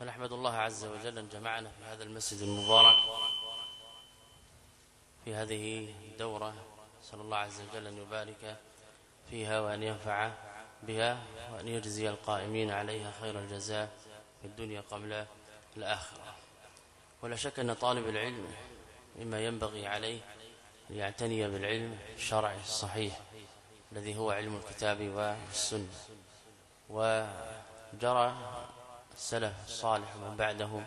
فنحمد الله عز وجل أن جمعنا في هذا المسجد المبارك في هذه الدورة نسأل الله عز وجل أن يبارك فيها وأن ينفع بها وأن يجزي القائمين عليها خير الجزاء في الدنيا قبل الآخرة. ولا شك أن طالب العلم مما ينبغي عليه أن يعتني بالعلم الشرعي الصحيح الذي هو علم الكتاب والسنة. وجرى السلف الصالح ومن بعدهم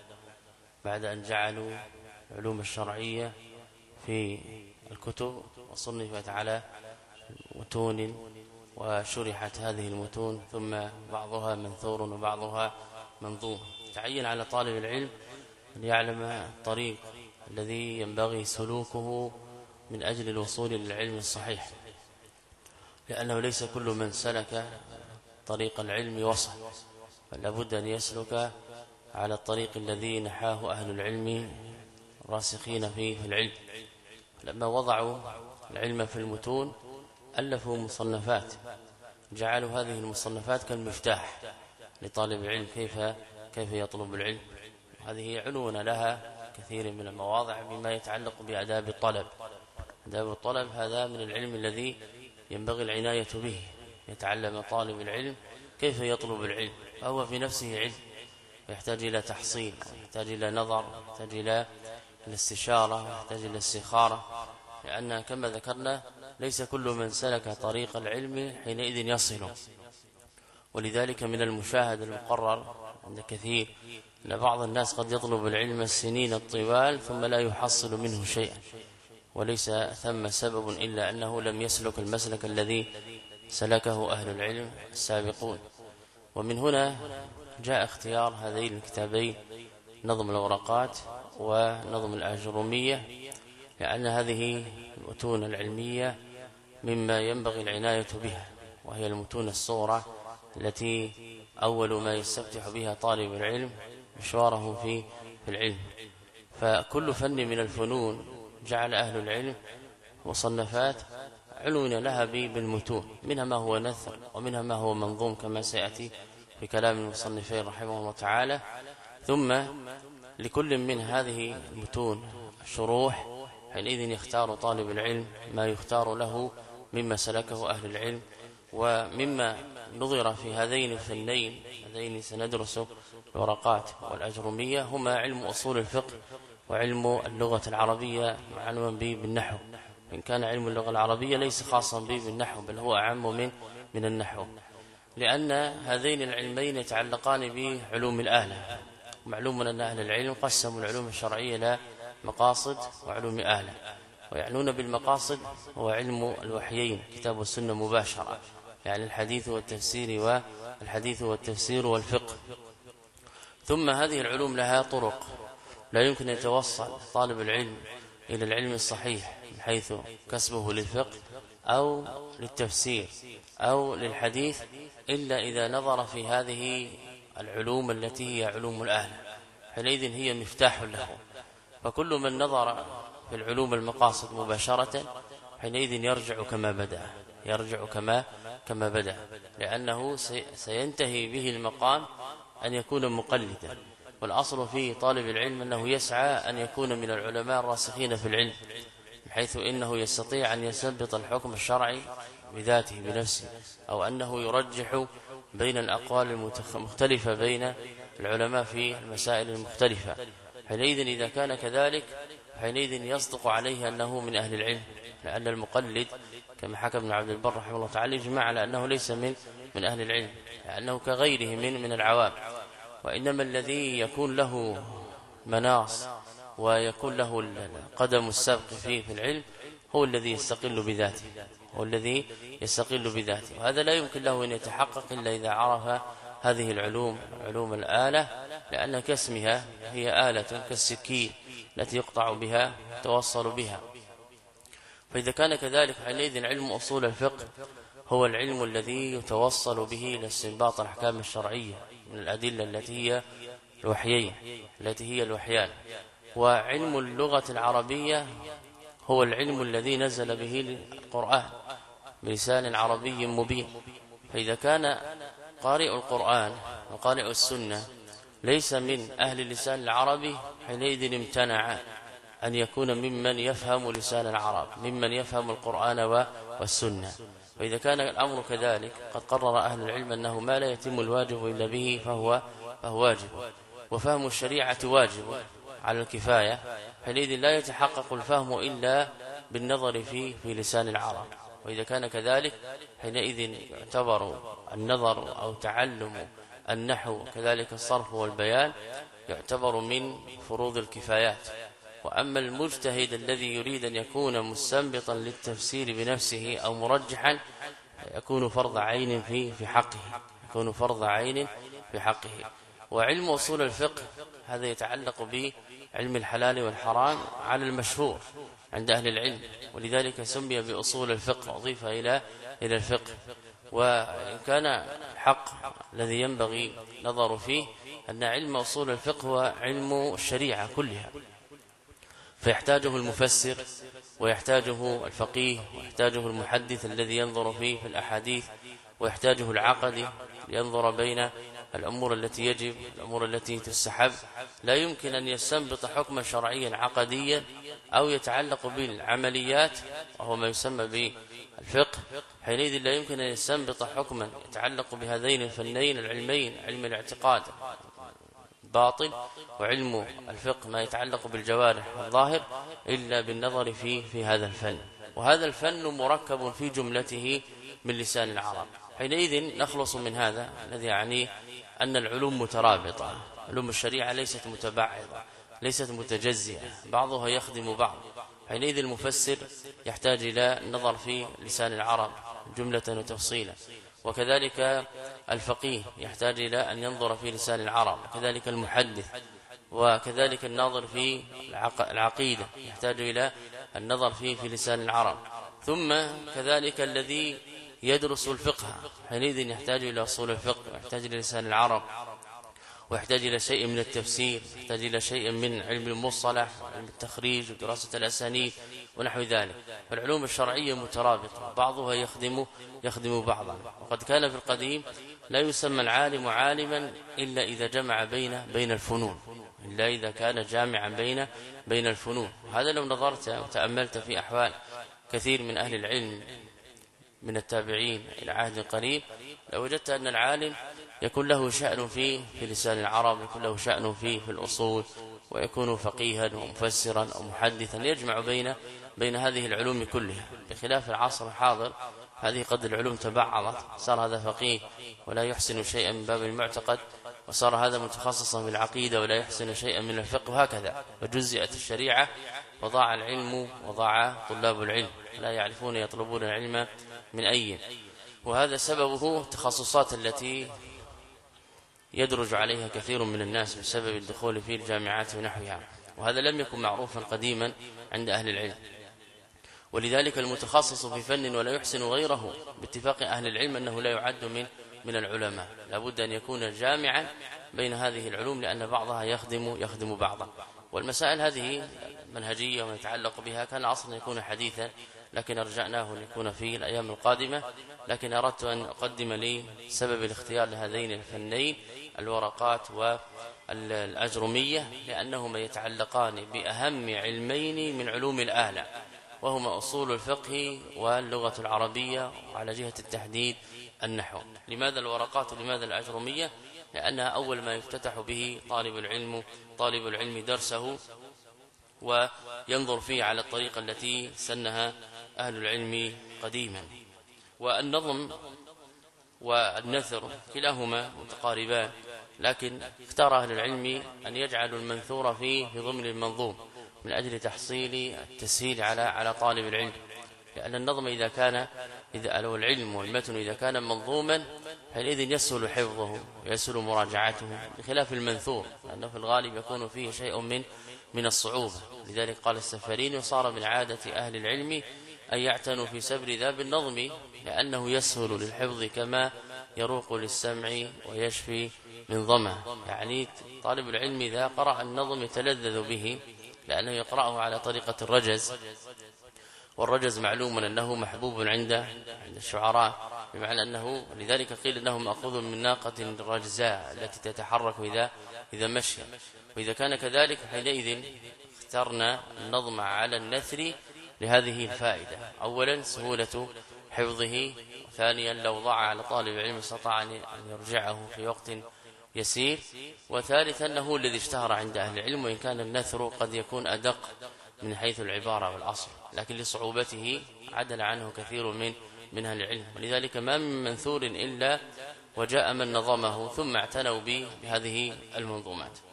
بعد أن جعلوا العلوم الشرعية في الكتب وصنفت على متون وشرحت هذه المتون ثم بعضها منثور وبعضها منظوم. تعين على طالب العلم أن يعلم الطريق الذي ينبغي سلوكه من أجل الوصول للعلم الصحيح لأنه ليس كل من سلك طريق العلم وصل. لابد أن يسلك على الطريق الذي نحاه أهل العلم راسخين فيه في العلم. لما وضعوا العلم في المتون ألفوا مصنفات. جعلوا هذه المصنفات كالمفتاح لطالب العلم كيف كيف يطلب العلم. هذه علونا لها كثير من المواضع بما يتعلق بآداب الطلب. آداب الطلب هذا من العلم الذي ينبغي العناية به. يتعلم طالب العلم كيف يطلب العلم. فهو في نفسه علم يحتاج إلى تحصيل يحتاج إلى نظر يحتاج إلى الاستشارة يحتاج إلى الاستخارة لأن كما ذكرنا ليس كل من سلك طريق العلم حينئذ يصل. ولذلك من المشاهد المقرر عند كثير أن بعض الناس قد يطلب العلم السنين الطوال ثم لا يحصل منه شيئا وليس ثم سبب إلا أنه لم يسلك المسلك الذي سلكه أهل العلم السابقون. ومن هنا جاء اختيار هذين الكتابين نظم الورقات ونظم الأجرومية لأن هذه المتون العلمية مما ينبغي العناية بها وهي المتون الصورة التي أول ما يستفتح بها طالب العلم مشواره في في العلم. فكل فن من الفنون جعل أهل العلم مصنفات علون لها بالمتون منها ما هو نثر ومنها ما هو منظوم كما سيأتي في كلام المصنفين رحمه الله تعالى. ثم لكل من هذه المتون شروح حينئذ يختار طالب العلم ما يختار له مما سلكه أهل العلم ومما نظر في هذين الفنين هذين سندرس الورقات والأجرمية هما علم أصول الفقه وعلم اللغة العربية معلوما به بالنحو. إن كان علم اللغة العربية ليس خاصا به بالنحو بل هو أعم من من النحو. لأن هذين العلمين يتعلقان بعلوم الآلة. معلوم أن أهل العلم قسموا العلوم الشرعية إلى مقاصد وعلوم آلة. ويعنون بالمقاصد هو علم الوحيين كتاب والسنة مباشرة. يعني الحديث والتفسير والحديث والتفسير والفقه. ثم هذه العلوم لها طرق. لا يمكن أن يتوصل طالب العلم إلى العلم الصحيح. من حيث كسبه للفقه أو للتفسير أو للحديث إلا إذا نظر في هذه العلوم التي هي علوم الأهل حينئذ هي مفتاح له. فكل من نظر في العلوم المقاصد مباشرة حينئذ يرجع كما بدأ يرجع كما كما بدأ. لأنه سينتهي به المقام أن يكون مقلدا. والأصل في طالب العلم أنه يسعى أن يكون من العلماء الراسخين في العلم. بحيث إنه يستطيع أن يثبت الحكم الشرعي بذاته بنفسه أو أنه يرجح بين الأقوال المختلفة بين العلماء في المسائل المختلفة. حينئذ إذا كان كذلك حينئذ يصدق عليه أنه من أهل العلم لأن المقلد كما حكى ابن عبد البر رحمه الله تعالى يجمع على أنه ليس من من أهل العلم لأنه كغيره من من العوام. وإنما الذي يكون له مناص ويكون له قدم السبق فيه في العلم هو الذي يستقل بذاته هو الذي يستقل بذاته. وهذا لا يمكن له أن يتحقق إلا إذا عرف هذه العلوم علوم الآلة لأن كاسمها هي آلة كالسكين التي يقطع بها توصل بها. فإذا كان كذلك حينئذ علم أصول الفقه هو العلم الذي يتوصل به إلى استنباط الأحكام الشرعية من الأدلة التي هي الوحيين التي هي الوحيان. وعلم اللغة العربية هو العلم الذي نزل به القرآن بلسان عربي مبين. فإذا كان قارئ القرآن وقارئ السنة ليس من أهل اللسان العربي حينئذ امتنع أن يكون ممن يفهم لسان العرب ممن يفهم القرآن والسنة. وإذا كان الأمر كذلك قد قرر أهل العلم أنه ما لا يتم الواجب إلا به فهو, فهو واجب. وفهم الشريعة واجب. على الكفاية حينئذ لا يتحقق الفهم إلا بالنظر فيه في لسان العرب. وإذا كان كذلك حينئذ يعتبر النظر أو تعلم النحو كذلك الصرف والبيان يعتبر من فروض الكفايات. وأما المجتهد الذي يريد أن يكون مستنبطا للتفسير بنفسه أو مرجحا يكون فرض عين في في حقه يكون فرض عين في حقه. وعلم أصول الفقه هذا يتعلق بعلم الحلال والحرام على المشهور عند أهل العلم ولذلك سمي بأصول الفقه أضيف إلى إلى الفقه. وإن كان الحق الذي ينبغي نظر فيه أن علم أصول الفقه هو علم الشريعة كلها. فيحتاجه المفسر ويحتاجه الفقيه ويحتاجه المحدث الذي ينظر فيه في الأحاديث ويحتاجه العقدي لينظر بين الأمور التي يجب الأمور التي تستحب. لا يمكن أن يستنبط حكما شرعيا عقديا أو يتعلق بالعمليات وهو ما يسمى بالفقه. حينئذ لا يمكن أن يستنبط حكما يتعلق بهذين الفنين العلمين علم الاعتقاد باطل وعلم الفقه ما يتعلق بالجوارح الظاهر إلا بالنظر فيه في هذا الفن. وهذا الفن مركب في جملته من لسان العرب حينئذ نخلص من هذا الذي يعني أن العلوم مترابطة. علوم الشريعة ليست متبعضة ليست متجزئة. بعضها يخدم بعض. حينئذ المفسر يحتاج إلى النظر في لسان العرب جملة وتفصيلا. وكذلك الفقيه يحتاج إلى أن ينظر في لسان العرب وكذلك المحدث وكذلك الناظر في العقيدة. يحتاج إلى النظر فيه في لسان العرب. ثم كذلك الذي يدرس الفقه. حينئذ يحتاج إلى أصول الفقه ويحتاج إلى لسان العرب ويحتاج إلى شيء من التفسير يحتاج إلى شيء من علم المصطلح وعلم التخريج ودراسة الأسانيد ونحو ذلك. فالعلوم الشرعية مترابطة بعضها يخدم يخدم بعضا. وقد كان في القديم لا يسمى العالم عالما إلا إذا جمع بين بين الفنون إلا إذا كان جامعا بين بين الفنون. هذا لو نظرت وتأملت في أحوال كثير من أهل العلم من التابعين إلى عهد قريب لوجدت أن العالم يكون له شأن في في لسان العرب يكون له شأن في في الأصول ويكون فقيها ومفسرا أو محدثا يجمع بين بين هذه العلوم كلها. بخلاف العصر الحاضر هذه قد العلوم تبعضت صار هذا فقيه ولا يحسن شيئا من باب المعتقد وصار هذا متخصصا في العقيدة ولا يحسن شيئا من الفقه وهكذا. وجزئت الشريعة وضاع العلم وضاع طلاب العلم. لا يعرفون يطلبون العلم من أي. وهذا سببه التخصصات التي يدرج عليها كثير من الناس بسبب الدخول في الجامعات ونحوها. وهذا لم يكن معروفا قديما عند أهل العلم. ولذلك المتخصص في فن ولا يحسن غيره باتفاق أهل العلم أنه لا يعد من من العلماء. لابد أن يكون جامعا بين هذه العلوم لأن بعضها يخدم يخدم بعضا. والمسائل هذه منهجية وما يتعلق بها كان أصلا يكون حديثا لكن أرجعناه أن يكون في الأيام القادمة. لكن أردت أن أقدم لي سبب الاختيار لهذين الفنين الورقات والأجرمية لأنهما يتعلقان بأهم علمين من علوم الآلة وهما أصول الفقه واللغة العربية وعلى جهة التحديد النحو. لماذا الورقات ولماذا الأجرمية؟ لأنها أول ما يفتتح به طالب العلم طالب العلم درسه وينظر فيه على الطريقة التي سنها أهل العلم قديما. والنظم والنثر كلاهما متقاربان لكن اختار أهل العلم أن يجعلوا المنثور فيه في ضمن المنظوم من أجل تحصيل التسهيل على على طالب العلم. لأن النظم إذا كان إذا لو العلم والمتن إذا كان منظوما حينئذ يسهل حفظه ويسهل مراجعته بخلاف المنثور لأنه في الغالب يكون فيه شيء من من الصعوبة. لذلك قال السفرين وصار من عادة أهل العلم أن يعتنوا في سبر ذا بالنظم لأنه يسهل للحفظ كما يروق للسمع ويشفي من ظمه يعني طالب العلم إذا قرأ النظم يتلذذ به لأنه يقرأه على طريقة الرجز. والرجز معلوم أنه محبوب عند عند الشعراء بمعنى أنه لذلك قيل أنه مأخوذ من ناقة رجزاء التي تتحرك إذا إذا مشي. وإذا كان كذلك حينئذ اخترنا النظم على النثر لهذه الفائدة. أولا سهولة حفظه ثانيا لو ضاع على طالب العلم استطاع أن يرجعه في وقت يسير وثالثا أنه الذي اشتهر عند أهل العلم وإن كان النثر قد يكون أدق من حيث العبارة والأصل. لكن لصعوبته عدل عنه كثير من من أهل العلم. ولذلك ما من منثور إلا وجاء من نظمه ثم اعتنوا به بهذه المنظومات.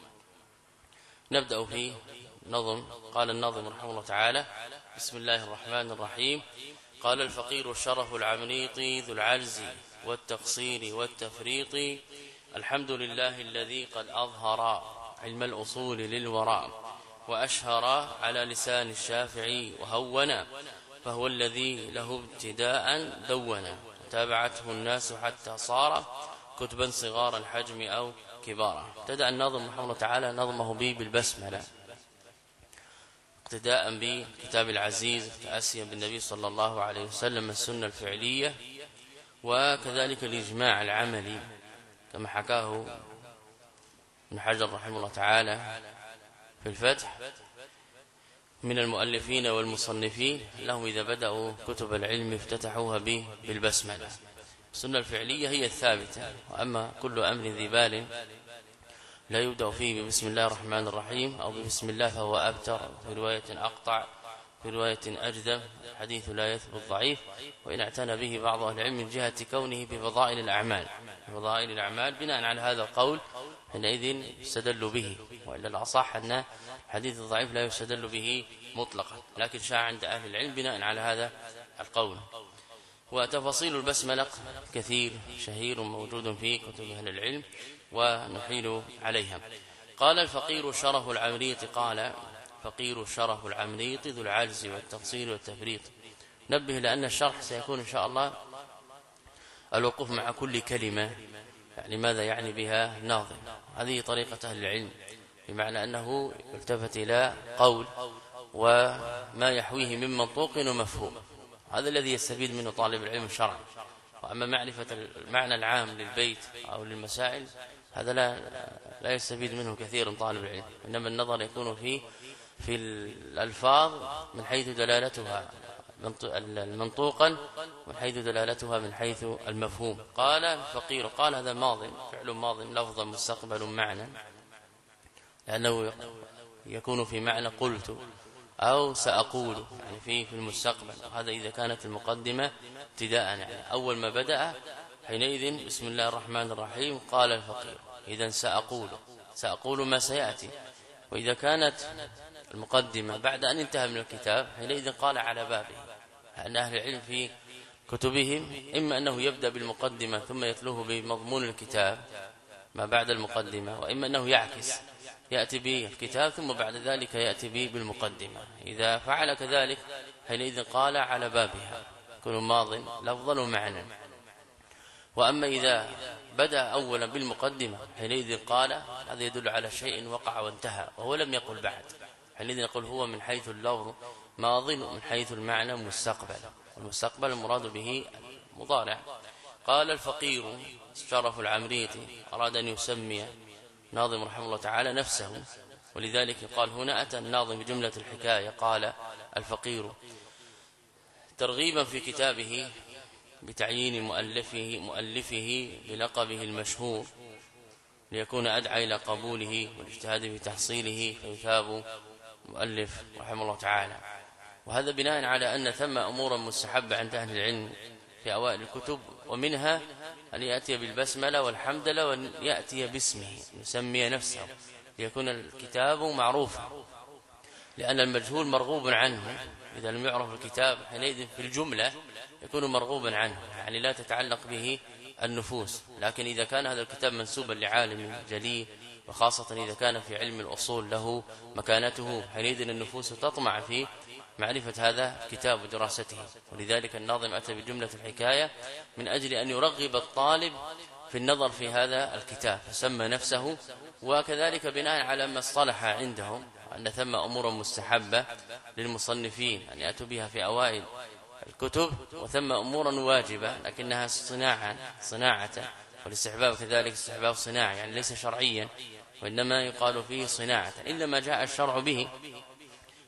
نبدأ في نظم. قال الناظم رحمه الله تعالى بسم الله الرحمن الرحيم. قال الفقير الشرف العمريطي ذو العجز والتقصير والتفريط الحمد لله الذي قد أظهر علم الأصول للوراء وأشهر على لسان الشافعي وهونا فهو الذي له ابتداء دونا وتابعته الناس حتى صار كتبا صغار الحجم أو كبارا ابتدأ النظم رحمه الله تعالى نظمه به بالبسملة. اقتداء بكتاب العزيز تأسيا بالنبي صلى الله عليه وسلم السنة الفعلية وكذلك الإجماع العملي. كما حكاه ابن حجر رحمه الله تعالى في الفتح. من المؤلفين والمصنفين لهم إذا بدأوا كتب العلم افتتحوها به بالبسملة. السنة الفعلية هي الثابتة وأما كل أمر ذي بال لا يبدأ فيه بسم الله الرحمن الرحيم أو بسم الله فهو أبتر في رواية أقطع في رواية أجدم حديث لا يثبت ضعيف وإن اعتنى به بعض أهل العلم من جهة كونه بفضائل الأعمال فضائل الأعمال بناء على هذا القول حينئذ يستدل به وإلا الأصح أن حديث الضعيف لا يستدل به مطلقا لكن شاع عند أهل العلم بناء على هذا القول. وتفاصيل البسملة. كثير شهير موجود في كتب أهل العلم ونحيل عليها. قال الفقير شرف العمريط قال فقير شرف العمريط ذو العجز والتقصير والتفريط. نبه لأن الشرح سيكون إن شاء الله الوقوف مع كل كلمة. يعني ماذا يعني بها؟ ناظم. هذه طريقة أهل العلم بمعنى أنه يلتفت إلى قول وما يحويه من منطوق ومفهوم. هذا الذي يستفيد منه طالب العلم الشرعي وأما معرفة المعنى العام للبيت أو للمسائل هذا لا لا يستفيد منه كثير طالب العلم. إنما النظر يكون في في الألفاظ من حيث دلالتها المنطوقا من حيث دلالتها من حيث المفهوم. قال فقير قال هذا ماض فعل ماض لفظا مستقبل معنى. لأنه يكون في معنى قلت. أو سأقول يعني في في المستقبل. هذا إذا كانت المقدمة ابتداء يعني. أول ما بدأ حينئذ بسم الله الرحمن الرحيم قال الفقير إذا سأقول. سأقول ما سيأتي. وإذا كانت المقدمة بعد أن انتهى من الكتاب حينئذ قال على بابه أن أهل العلم في كتبهم إما أنه يبدأ بالمقدمة ثم يتلوه بمضمون الكتاب ما بعد المقدمة وإما أنه يعكس. يأتي بالكتاب ثم بعد ذلك يأتي به بالمقدمة. إذا فعل كذلك حينئذ قال على بابها. كل ماض لفظا ومعنى. وأما إذا بدأ أولا بالمقدمة حينئذ قال هذا يدل على شيء وقع وانتهى وهو لم يقل بعد. حينئذ نقول هو من حيث اللفظ ماض ومن حيث المعنى مستقبل. والمستقبل المراد به مضارع قال الفقير شرف العمريتي أراد أن يسمي ناظم رحمه الله تعالى نفسه. ولذلك قال هنا أتى الناظم بجملة الحكاية قال الفقير. ترغيبا في كتابه بتعيين مؤلفه مؤلفه بلقبه المشهور ليكون أدعى إلى قبوله والاجتهاد في تحصيله فيثاب مؤلف رحمه الله تعالى. وهذا بناء على أن ثم أمورا مستحبة عند أهل العلم في أوائل الكتب ومنها أن يأتي بالبسملة والحمدلة وأن يأتي باسمه يسمي نفسه ليكون الكتاب معروفا. لأن المجهول مرغوب عنه. إذا لم يعرف الكتاب حينئذ في الجملة يكون مرغوبا عنه. يعني لا تتعلق به النفوس. لكن إذا كان هذا الكتاب منسوبا لعالم جليل وخاصة إذا كان في علم الأصول له مكانته حينئذ النفوس تطمع في معرفة هذا الكتاب ودراسته ولذلك الناظم أتى بجملة الحكاية من أجل أن يرغب الطالب في النظر في هذا الكتاب فسمى نفسه وكذلك بناء على ما اصطلح عندهم أن ثم أمور مستحبة للمصنفين أن يأتوا بها في أوائل الكتب وثم أمورا واجبة لكنها صناعة صناعة والاستحباب كذلك استحباب صناعة يعني ليس شرعيا وإنما يقال فيه صناعة إلا ما جاء الشرع به.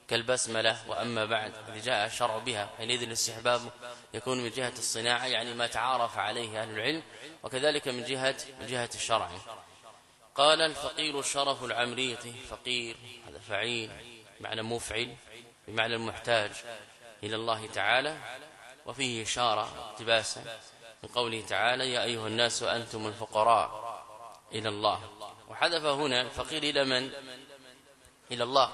كالبسملة وأما بعد جاء الشرع بها. حينئذ الاستحباب يكون من جهة الصناعة يعني ما تعارف عليه أهل العلم وكذلك من جهة من جهة الشرع. قال الفقير الشرف العمريطي فقير هذا فعيل معنى مفعل بمعنى المحتاج إلى الله تعالى وفيه إشارة اقتباسا من قوله تعالى يا أيها الناس أنتم الفقراء إلى الله. وحذف هنا الفقير إلى من؟ إلى الله.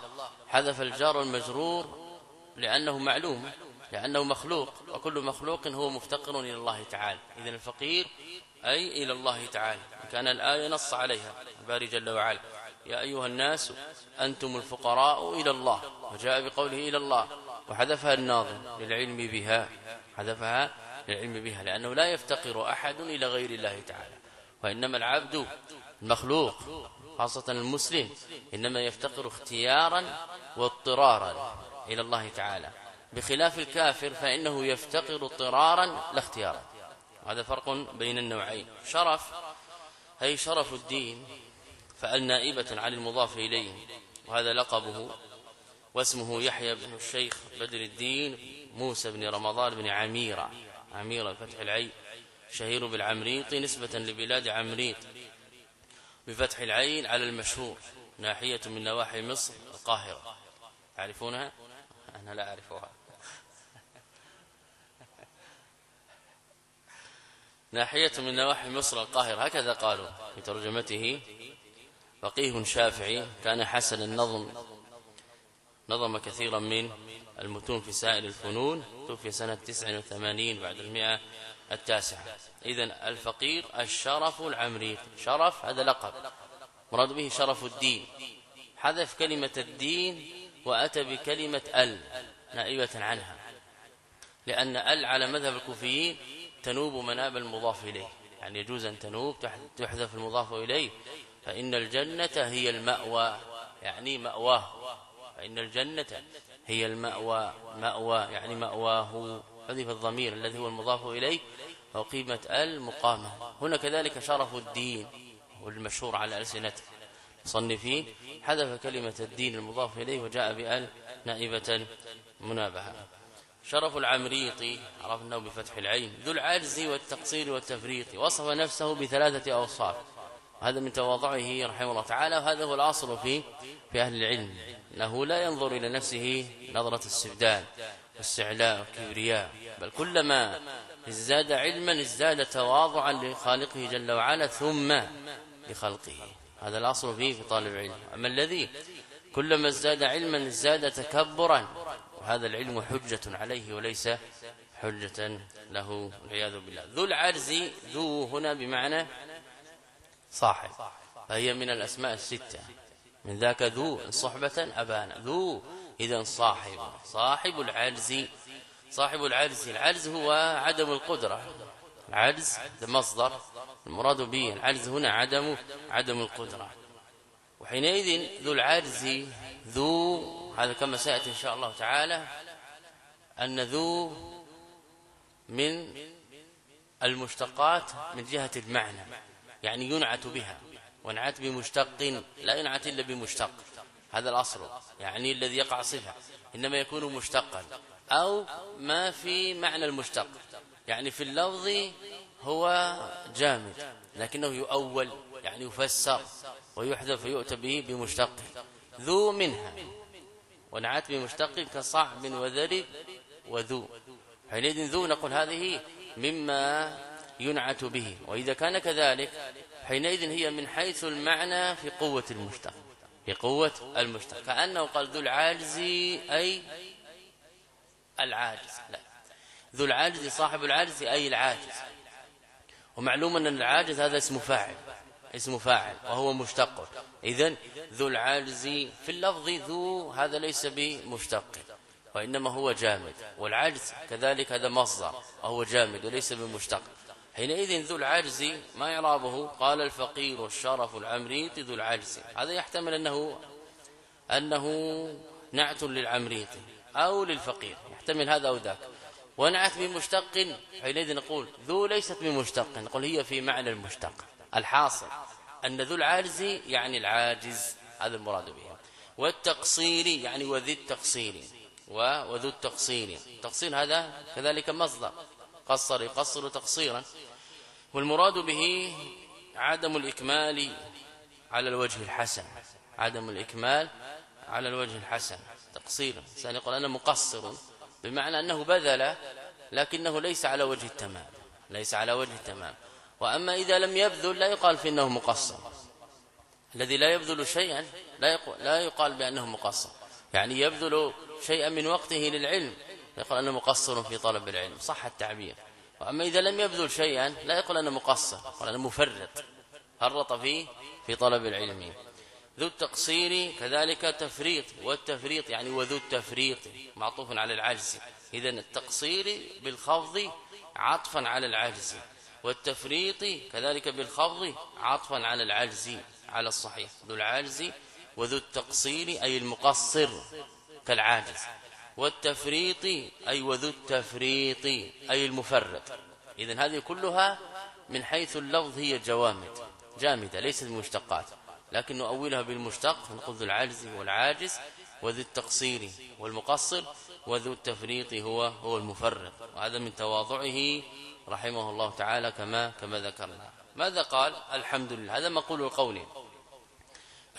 حذف الجار المجرور لأنه معلوم لأنه مخلوق وكل مخلوق هو مفتقر إلى الله تعالى. إذا الفقير أي إلى الله تعالى. كان الآية نص عليها الباري جل وعلا. يا أيها الناس أنتم الفقراء إلى الله. وجاء بقوله إلى الله. وحذفها الناظم للعلم بها. حذفها للعلم بها لأنه لا يفتقر أحد إلى غير الله تعالى. وإنما العبد المخلوق. خاصة المسلم إنما يفتقر اختيارا واضطرارا إلى الله تعالى. بخلاف الكافر فإنه يفتقر اضطرارا لا اختيارا هذا فرق بين النوعين. شرف أي شرف الدين فأل نائبة عن المضاف إليه وهذا لقبه واسمه يحيى بن الشيخ بدر الدين موسى بن رمضان بن عميرة. عميرة بفتح العين شهير بالعمريط نسبة لبلاد عمريط. بفتح العين على المشهور ناحية من نواحي مصر القاهرة. تعرفونها؟ أنا لا أعرفها. ناحية من نواحي مصر القاهرة. هكذا قالوا في ترجمته. فقيه شافعي كان حسن النظم. نظم كثيرا من المتون في سائر الفنون. توفي سنة 89 بعد المئة التاسعة. إذا الفقير الشرف العمريق شرف هذا لقب. مراد به شرف الدين. حذف كلمة الدين وأتى بكلمة ال نائبة عنها. لأن ال على مذهب الكوفيين تنوب مناب المضاف إليه. يعني يجوز أن تنوب تحذف المضاف إليه. فإن الجنة هي المأوى. يعني مأواه. فإن الجنة هي المأوى. مأوى يعني مأواه. حذف الضمير الذي هو المضاف وقيمة المقامة. هنا كذلك شرف الدين والمشهور على ألسنة صنفين حذف كلمة الدين المضاف إليه وجاء بأل نائبة منابهة. شرف العمريطي عرفناه بفتح العين ذو العجز والتقصير والتفريط وصف نفسه بثلاثة أوصاف. هذا من تواضعه رحمه الله تعالى وهذا هو الأصل في في أهل العلم. أنه لا ينظر إلى نفسه نظرة السبدان والسعلاء والكبرياء بل كلما ازداد علما ازداد تواضعا لخالقه جل وعلا ثم لخلقه. هذا الأصل فيه في طالب العلم. أما الذي كلما ازداد علما ازداد تكبرا وهذا العلم حجة عليه وليس حجة له والعياذ بالله. ذو العرز ذو هنا بمعنى صاحب فهي من الأسماء الستة. من ذاك ذو صحبة أبان ذو إذا صاحب. صاحب العجز صاحب العجز. العجز هو عدم القدرة. العجز ده مصدر المراد به العجز هنا عدم عدم القدرة. وحينئذ ذو العجز ذو هذا كما سيأتي إن شاء الله تعالى أن ذو من المشتقات من جهة المعنى يعني ينعت بها. ونعت بمشتق لا ينعت إلا بمشتق. هذا الأصل يعني الذي يقع صفة. إنما يكون مشتقا. أو ما في معنى المشتق. يعني في اللفظ هو جامد لكنه يؤول يعني يفسر ويحذف ويؤتى به بمشتق. ذو منها ونعت بمشتق كصعب وذرب وذو. حينئذ ذو نقول هذه مما ينعت به. وإذا كان كذلك حينئذ هي من حيث المعنى في قوة المشتق بقوة المشتق. كأنه قال ذو العاجز أي العاجز. لا. ذو العاجز صاحب العاجز أي العاجز. ومعلوم أن العاجز هذا اسم فاعل اسم فاعل وهو مشتق. اذا ذو العاجز في اللفظ ذو هذا ليس بمشتق وإنما هو جامد. والعجز كذلك هذا مصدر وهو جامد وليس بمشتق. حينئذ ذو العجز ما يعرابه قال الفقير الشرف العمريط ذو العجز هذا يحتمل أنه أنه نعت للعمريط أو للفقير. يحتمل هذا أو ذاك. ونعت بمشتق حينئذ نقول ذو ليست بمشتق نقول هي في معنى المشتق. الحاصل أن ذو العاجز يعني العاجز هذا المراد به. والتقصير يعني وذي التقصير وذو التقصير. التقصير هذا كذلك مصدر. قصر يقصر تقصيرا. والمراد به عدم الإكمال على الوجه الحسن. عدم الإكمال على الوجه الحسن. تقصيرا. الإنسان يقول أنا مقصر. بمعنى أنه بذل لكنه ليس على وجه التمام ليس على وجه التمام. وأما إذا لم يبذل لا يقال في أنه مقصر. الذي لا يبذل شيئا لا لا يقال بأنه مقصر. يعني يبذل شيئا من وقته للعلم يقول أنه مقصر في طلب العلم صح التعبير. وأما إذا لم يبذل شيئا لا يقول أنه مقصر يقول أنه مفرط فرط في في طلب العلم. ذو التقصير كذلك تفريط والتفريط يعني وذو التفريط معطوف على العجز. اذا التقصير بالخفض عطفا على العجز والتفريط كذلك بالخفض عطفا على العجز على الصحيح. ذو العجز وذو التقصير أي المقصر كالعاجز. والتفريط أي وذو التفريط أي المفرط. إذن هذه كلها من حيث اللفظ هي جوامد جامدة ليست مشتقات. لكن نؤولها بالمشتق نقول ذو العجز والعاجز وذو التقصير والمقصر وذو التفريط هو هو المفرط. وهذا من تواضعه رحمه الله تعالى كما كما ذكرنا. ماذا قال؟ الحمد لله. هذا مقول القول.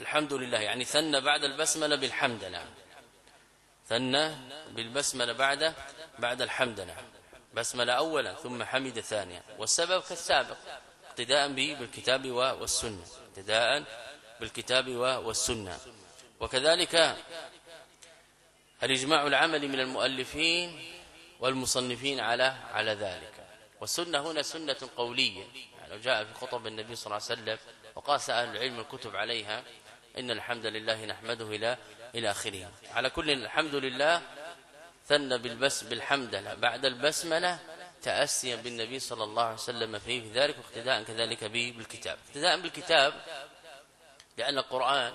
الحمد لله. يعني ثنى بعد البسملة بالحمدلله ثنى بالبسملة بعد بعد الحمدلله بسملة اولا ثم حمد ثانيا والسبب كالسابق اقتداء به بالكتاب والسنة. اقتداء بالكتاب والسنة. وكذلك الإجماع العملي من المؤلفين والمصنفين على على ذلك. والسنة هنا سنة قولية. يعني جاء في خطب النبي صلى الله عليه وسلم وقاس أهل العلم الكتب عليها إن الحمد لله نحمده إلى إلى آخره. على كل الحمد لله ثنى بالبس بالحمد بعد البسملة تأسيا بالنبي صلى الله عليه وسلم فيه في ذلك واقتداء كذلك به بالكتاب. اقتداء بالكتاب لأن القرآن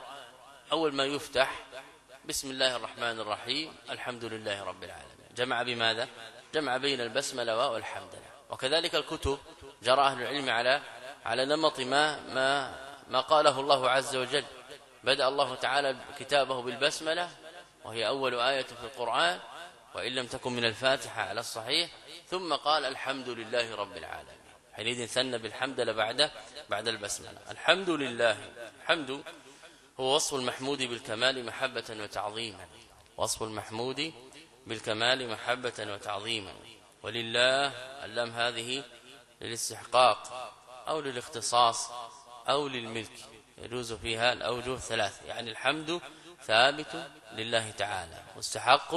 أول ما يفتح بسم الله الرحمن الرحيم الحمد لله رب العالمين. جمع بماذا؟ جمع بين البسملة والحمد لله وكذلك الكتب جرى أهل العلم على على نمط ما ما ما قاله الله عز وجل. بدأ الله تعالى كتابه بالبسملة وهي أول آية في القرآن وإن لم تكن من الفاتحة على الصحيح ثم قال الحمد لله رب العالمين. حينئذ ثنى بالحمد بعد بعد البسملة. الحمد لله. الحمد هو وصف المحمود بالكمال محبة وتعظيما. وصف المحمود بالكمال محبة وتعظيما. ولله اللام هذه للاستحقاق أو للاختصاص أو للملك. يجوز فيها الأوجه ثلاث يعني الحمد ثابت لله تعالى. مستحق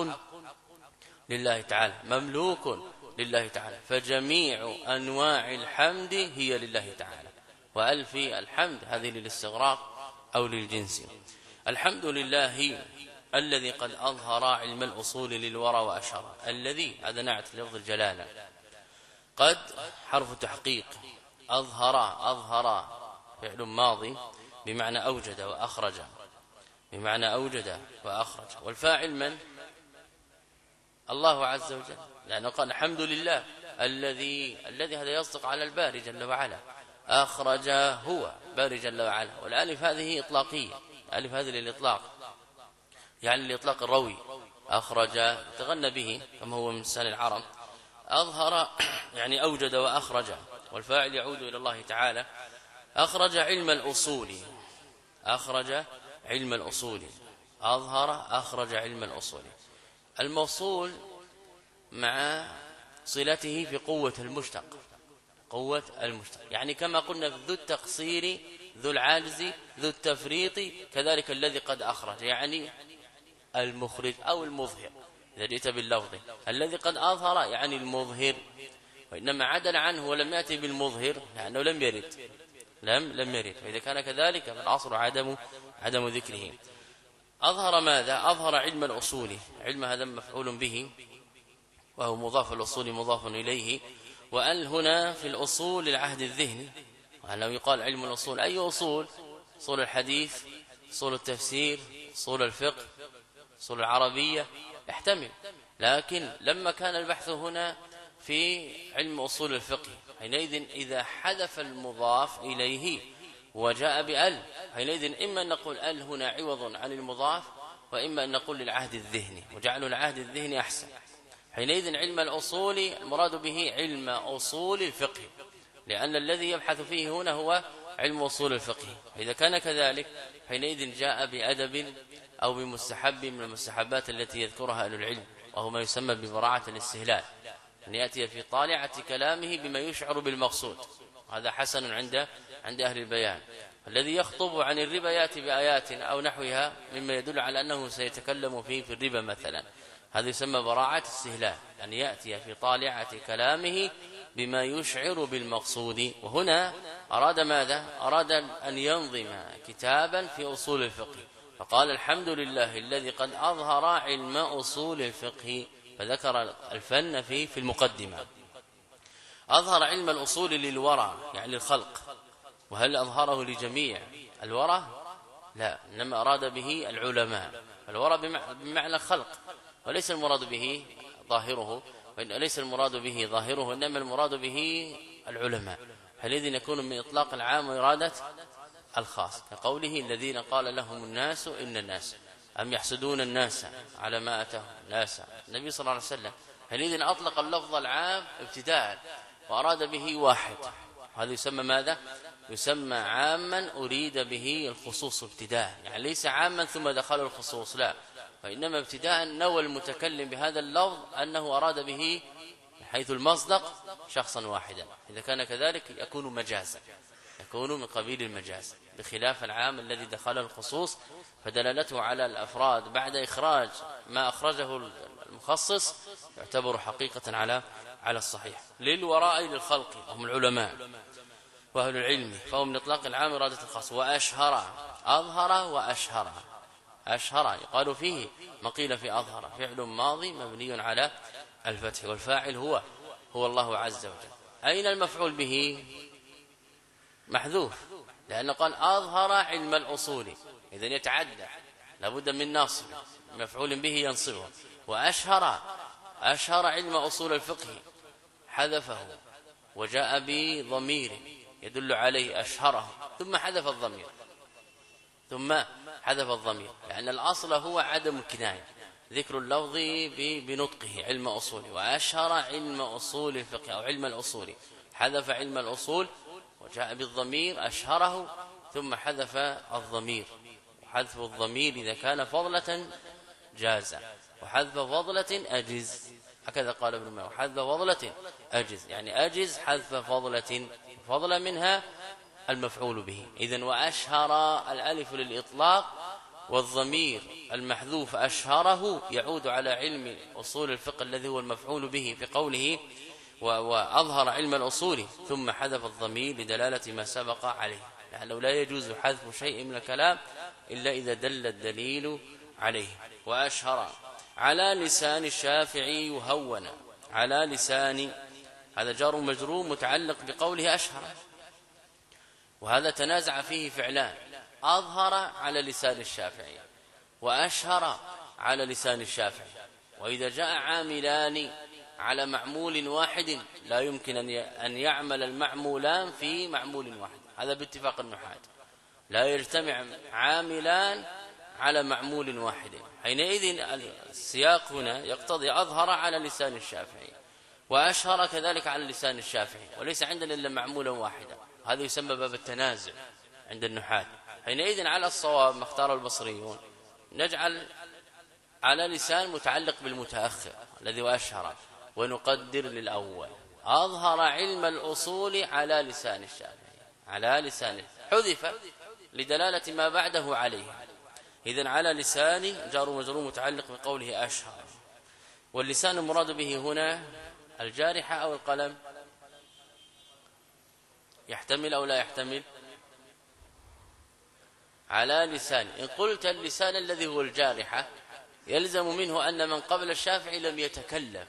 لله تعالى. مملوك لله تعالى. فجميع أنواع الحمد هي لله تعالى. وألف الحمد هذه للاستغراق أو للجنس. الحمد لله الذي قد أظهر علم الأصول للورى وأشار الذي هذا نعت لفظ الجلالة. قد حرف تحقيق. أظهر أظهر فعل ماضي بمعنى أوجد وأخرج. بمعنى أوجد وأخرج. والفاعل من؟ الله عز وجل. لأنه قال الحمد لله الذي الذي هذا يصدق على الباري جل وعلا. أخرج هو باري جل وعلا. والألف هذه إطلاقية. الالف هذه للإطلاق. يعني الإطلاق الروي. أخرج تغنى به كما هو من لسان العرب. أظهر يعني أوجد وأخرج. والفاعل يعود إلى الله تعالى. أخرج علم الأصول. أخرج علم الأصول. أظهر أخرج علم الأصول. الموصول مع صلته في قوة المشتق. قوة المشتق. يعني كما قلنا ذو التقصير ذو العاجز ذو التفريط كذلك الذي قد أخرج يعني المخرج أو المظهر. إذا جئت باللفظ. الذي قد أظهر يعني المظهر. وإنما عدل عنه ولم يأتي بالمظهر لأنه لم يرد. لم لم يرد. فإذا كان كذلك فالأصل عدم عدم ذكره. أظهر ماذا؟ أظهر علم الأصول. علم هذا مفعول به. وهو مضاف الأصول مضاف إليه. وأل هنا في الأصول العهد الذهني. وأنه يقال علم الأصول؟ أي أصول؟ أصول الحديث أصول التفسير أصول الفقه أصول العربية. يحتمل لكن لما كان البحث هنا في علم أصول الفقه حينئذ إذا حذف المضاف إليه وجاء بأل حينئذ إما أن نقول أل هنا عوض عن المضاف وإما أن نقول للعهد الذهني. وجعل العهد الذهني أحسن. حينئذ علم الأصول المراد به علم أصول الفقه. لأن الذي يبحث فيه هنا هو علم أصول الفقه. فإذا كان كذلك حينئذ جاء بأدب أو بمستحب من المستحبات التي يذكرها أهل العلم وهو ما يسمى ببراعة الاستهلال. أن يأتي في طالعة كلامه بما يشعر بالمقصود. هذا حسن عند عند أهل البيان. الذي يخطب عن الربا يأتي بآيات أو نحوها مما يدل على أنه سيتكلم فيه في الربا مثلا. هذا يسمى براعة استهلال أن يأتي في طالعة كلامه بما يشعر بالمقصود. وهنا أراد ماذا؟ أراد أن ينظم كتابا في أصول الفقه. فقال الحمد لله الذي قد أظهر علم أصول الفقه فذكر الفن في في المقدمة. أظهر علم الأصول للورى يعني الخلق وهل أظهره لجميع الورى؟ لا إنما أراد به العلماء. الورى بمعنى الخلق وليس المراد به ظاهره وليس المراد به ظاهره إنما المراد به العلماء فالذي يكون من إطلاق العام وإرادة الخاص كقوله الذين قال لهم الناس إن الناس أم يحسدون الناس على ما أتاهم الناس؟ النبي صلى الله عليه وسلم حينئذ أطلق اللفظ العام ابتداء وأراد به واحد هذا يسمى ماذا؟ يسمى عاما أريد به الخصوص ابتداء يعني ليس عاما ثم دخل الخصوص لا وإنما ابتداء نوى المتكلم بهذا اللفظ أنه أراد به حيث المصدق شخصا واحدا. إذا كان كذلك يكون مجازا يكون من قبيل المجاز بخلاف العام الذي دخل الخصوص فدلالته على الأفراد بعد إخراج ما أخرجه المخصص يعتبر حقيقة على على الصحيح. للوراء للخلق هم العلماء وأهل العلم فهم من اطلاق العام إرادة الخاص وأشهر أظهر وأشهر. اشهر يقال فيه ما قيل في أظهر. فعل ماضي مبني على الفتح والفاعل هو هو الله عز وجل. أين المفعول به؟ محذوف. لأنه قال أظهر علم الأصول. اذا يتعدى. لابد من نصب. مفعول به ينصبه. وأشهر أشهر علم أصول الفقه. حذفه. وجاء بضمير. يدل عليه أشهره. ثم حذف الضمير. ثم حذف الضمير. لأن الأصل هو عدم الكناية. ذكر اللفظ بنطقه علم اصول وأشهر علم أصول الفقه أو علم الأصول. حذف علم الأصول وجاء بالضمير أشهره ثم حذف الضمير. وحذف الضمير إذا كان فضلة جاز وحذف فضلة أجز. هكذا قال ابن مالك حذف فضلة أجز. يعني أجز حذف فضلة. فضلا منها المفعول به. اذا وأشهر الألف للإطلاق والضمير المحذوف أشهره يعود على علم أصول الفقه الذي هو المفعول به في قوله وأظهر علم الأصول ثم حذف الضمير لدلالة ما سبق عليه. لأنه لا يجوز حذف شيء من الكلام إلا إذا دل الدليل عليه. وأشهر على لسان الشافعي يهون. على لسان هذا جار مجرور متعلق بقوله أشهر. وهذا تنازع فيه فعلان. أظهر على لسان الشافعي وأشهر على لسان الشافعي. وإذا جاء عاملان على معمول واحد لا يمكن أن يعمل المعمولان في معمول واحد. هذا باتفاق النحاة. لا يجتمع عاملان على معمول واحد. حينئذ السياق هنا يقتضي أظهر على لسان الشافعي وأشهر كذلك على لسان الشافعي وليس عندنا إلا معمولا واحدا. هذا يسمى باب التنازع عند النحاة حينئذ على الصواب ما اختار البصريون نجعل على لسان متعلق بالمتأخر الذي واشهر ونقدر للأول. أظهر علم الأصول على لسان الشافعي على لسانه حذف لدلالة ما بعده عليه. إذن على لسان جار ومجرور متعلق بقوله أشهر. واللسان المراد به هنا الجارحة أو القلم يحتمل أو لا يحتمل؟ على لسان إن قلت اللسان الذي هو الجارحة يلزم منه أن من قبل الشافعي لم يتكلم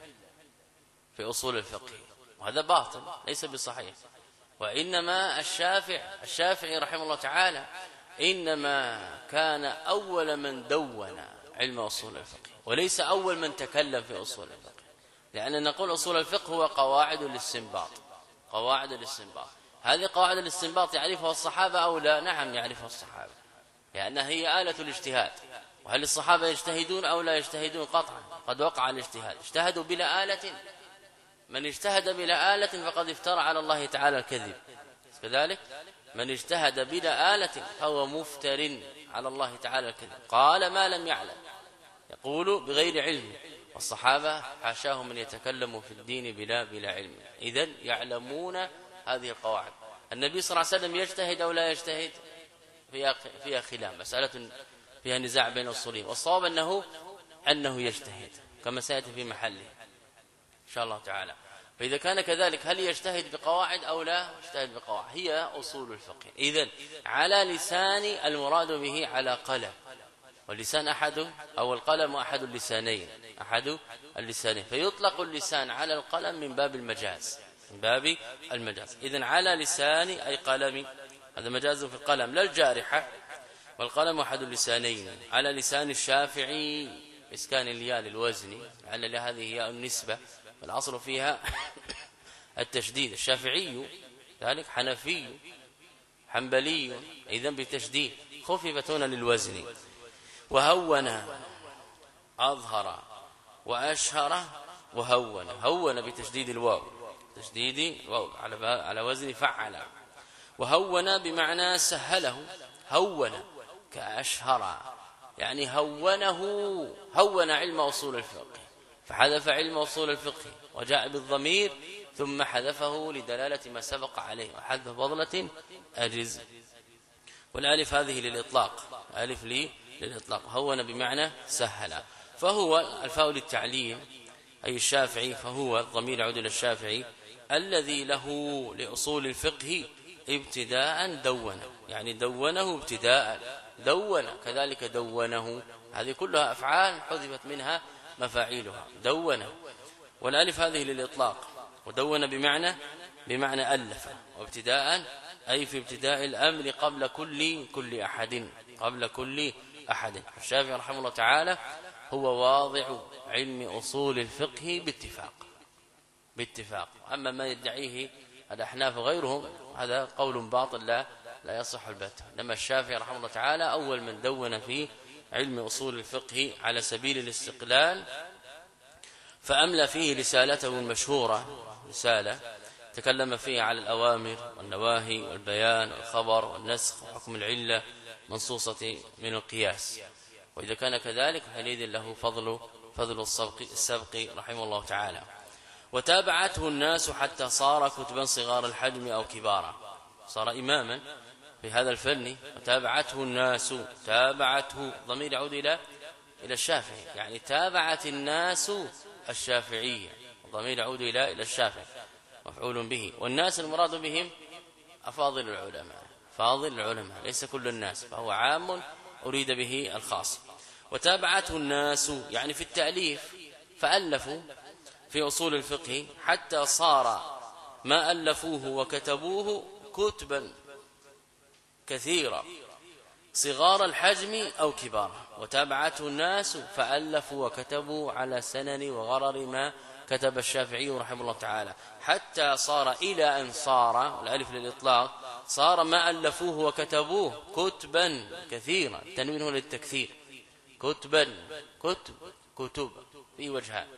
في أصول الفقه. وهذا باطل ليس بصحيح. وإنما الشافع الشافعي رحمه الله تعالى إنما كان أول من دون علم أصول الفقه وليس أول من تكلم في أصول الفقه. لأن نقول أصول الفقه هو قواعد الاستنباط قواعد الاستنباط هذه قواعد الاستنباط يعرفها الصحابة أو لا؟ نعم يعرفها الصحابة لأنها هي آلة الاجتهاد. وهل الصحابة يجتهدون أو لا يجتهدون؟ قطعا قد وقع الاجتهاد. اجتهدوا بلا آلة. من اجتهد بلا آلة فقد افترى على الله تعالى الكذب. كذلك من اجتهد بلا آلة فهو مفتر على الله تعالى الكذب. قال ما لم يعلم. يقول بغير علم. والصحابة حاشاهم من يتكلموا في الدين بلا بلا علم. إذا يعلمون هذه القواعد. النبي صلى الله عليه وسلم يجتهد أو لا يجتهد؟ فيها فيها خلاف. مسألة فيها نزاع بين الصليب والصواب أنه أنه يجتهد كما سيأتي في محله. إن شاء الله تعالى. فإذا كان كذلك هل يجتهد بقواعد أو لا؟ يجتهد بقواعد. هي أصول الفقه. إذن على لسان المراد به على قلم. واللسان أحد أو القلم أحد اللسانين. أحد اللسانين. فيطلق اللسان على القلم من باب المجاز. من باب المجاز. إذن على لسان أي قلم هذا مجاز في القلم لا الجارحة. والقلم أحد اللسانين. على لسان الشافعي إسكان الياء للوزن لعل هذه هي النسبة. الأصل فيها التشديد. الشافعي ذلك حنفي حنبلي اذا بتشديد خففت هنا للوزن. وهون أظهر وأشهر وهون. هون بتشديد الواو. تشديد الواو على على وزن فعل. وهون بمعنى سهله هون كأشهر. يعني هونه هون علم أصول الفقه. فحذف علم أصول الفقه وجاء بالضمير ثم حذفه لدلالة ما سبق عليه. وحذف فضلة أجز. والألف هذه للإطلاق. ألف لي للإطلاق. هون بمعنى سهل. فهو الفاء للتعليم أي الشافعي فهو الضمير يعود إلى الشافعي. الذي له لأصول الفقه ابتداء دون يعني دونه ابتداء دون كذلك دونه. هذه كلها أفعال حذفت منها مفاعيلها. دون. والألف هذه للإطلاق. ودون بمعنى بمعنى ألف. وابتداء أي في ابتداء الأمر قبل كل كل أحد. قبل كل أحد. الشافعي رحمه الله تعالى هو واضع علم أصول الفقه باتفاق. باتفاق. أما ما يدعيه الأحناف وغيرهم هذا قول باطل لا لا يصح البتة. لما الشافعي رحمه الله تعالى أول من دون في علم أصول الفقه على سبيل الاستقلال فأملى فيه رسالته المشهورة رسالة تكلم فيها على الأوامر والنواهي والبيان والخبر والنسخ وحكم العلة منصوصة من القياس. وإذا كان كذلك فحينئذ له فضل فضل السبق, السبق رحمه الله تعالى. وتابعته الناس حتى صار كتبا صغار الحجم أو كبارا. صار إماما في هذا الفن. وتابعته الناس تابعته ضمير يعود إلى إلى الشافعي. يعني تابعت الناس الشافعية. الضمير يعود إلى إلى الشافعي. مفعول به. والناس المراد بهم أفاضل العلماء. فاضل العلماء. ليس كل الناس. فهو عام أريد به الخاص. وتابعته الناس يعني في التأليف فألفوا في أصول الفقه حتى صار ما ألفوه وكتبوه كتبا كثيرا صغار الحجم أو كبار. وتابعته الناس فألفوا وكتبوا على سنن وغرر ما كتب الشافعي رحمه الله تعالى. حتى صار إلى أن صار الألف للإطلاق صار ما ألفوه وكتبوه كتبا كثيرا. تنوين للتكثير. كتبا كتب كتب في وجهان.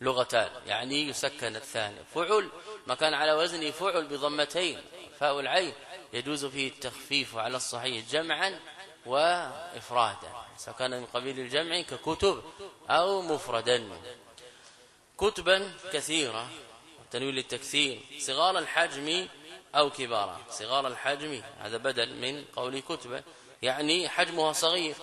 لغتان يعني يسكن الثاني. فعل ما كان على وزن فعل بضمتين فاء العين يجوز فيه التخفيف على الصحيح جمعا وإفرادا. سواء كان من قبيل الجمع ككتب أو مفردا كتبا كثيرة تنوين للتكثير. صغار الحجم أو كبارا صغار الحجم هذا بدل من قول كتبة يعني حجمها صغير.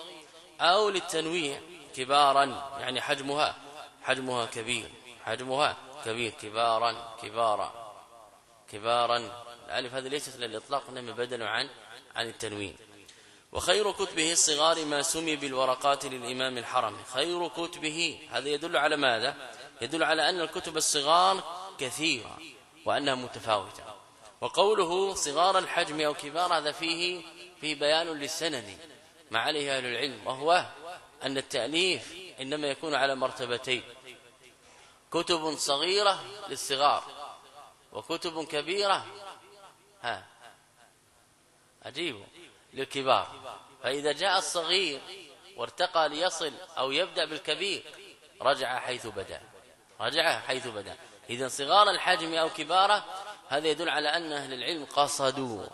أو للتنويع كبارا يعني حجمها حجمها كبير حجمها كبير كبارا كبارا كبارا. الألف هذه ليست للإطلاق إنما بدل عن عن التنوين. وخير كتبه الصغار ما سمي بالورقات للإمام الحرم. خير كتبه هذا يدل على ماذا؟ يدل على أن الكتب الصغار كثيرة وأنها متفاوتة. وقوله صغار الحجم أو كبار هذا فيه فيه بيان للسنن ما عليه أهل العلم وهو أن التأليف إنما يكون على مرتبتين. كتب صغيرة للصغار وكتب كبيرة ها عجيب للكبار. فإذا جاء الصغير وارتقى ليصل أو يبدأ بالكبير رجع حيث بدأ. رجع حيث بدأ. إذا صغار الحجم أو كبارة هذا يدل على أن أهل العلم قصدوا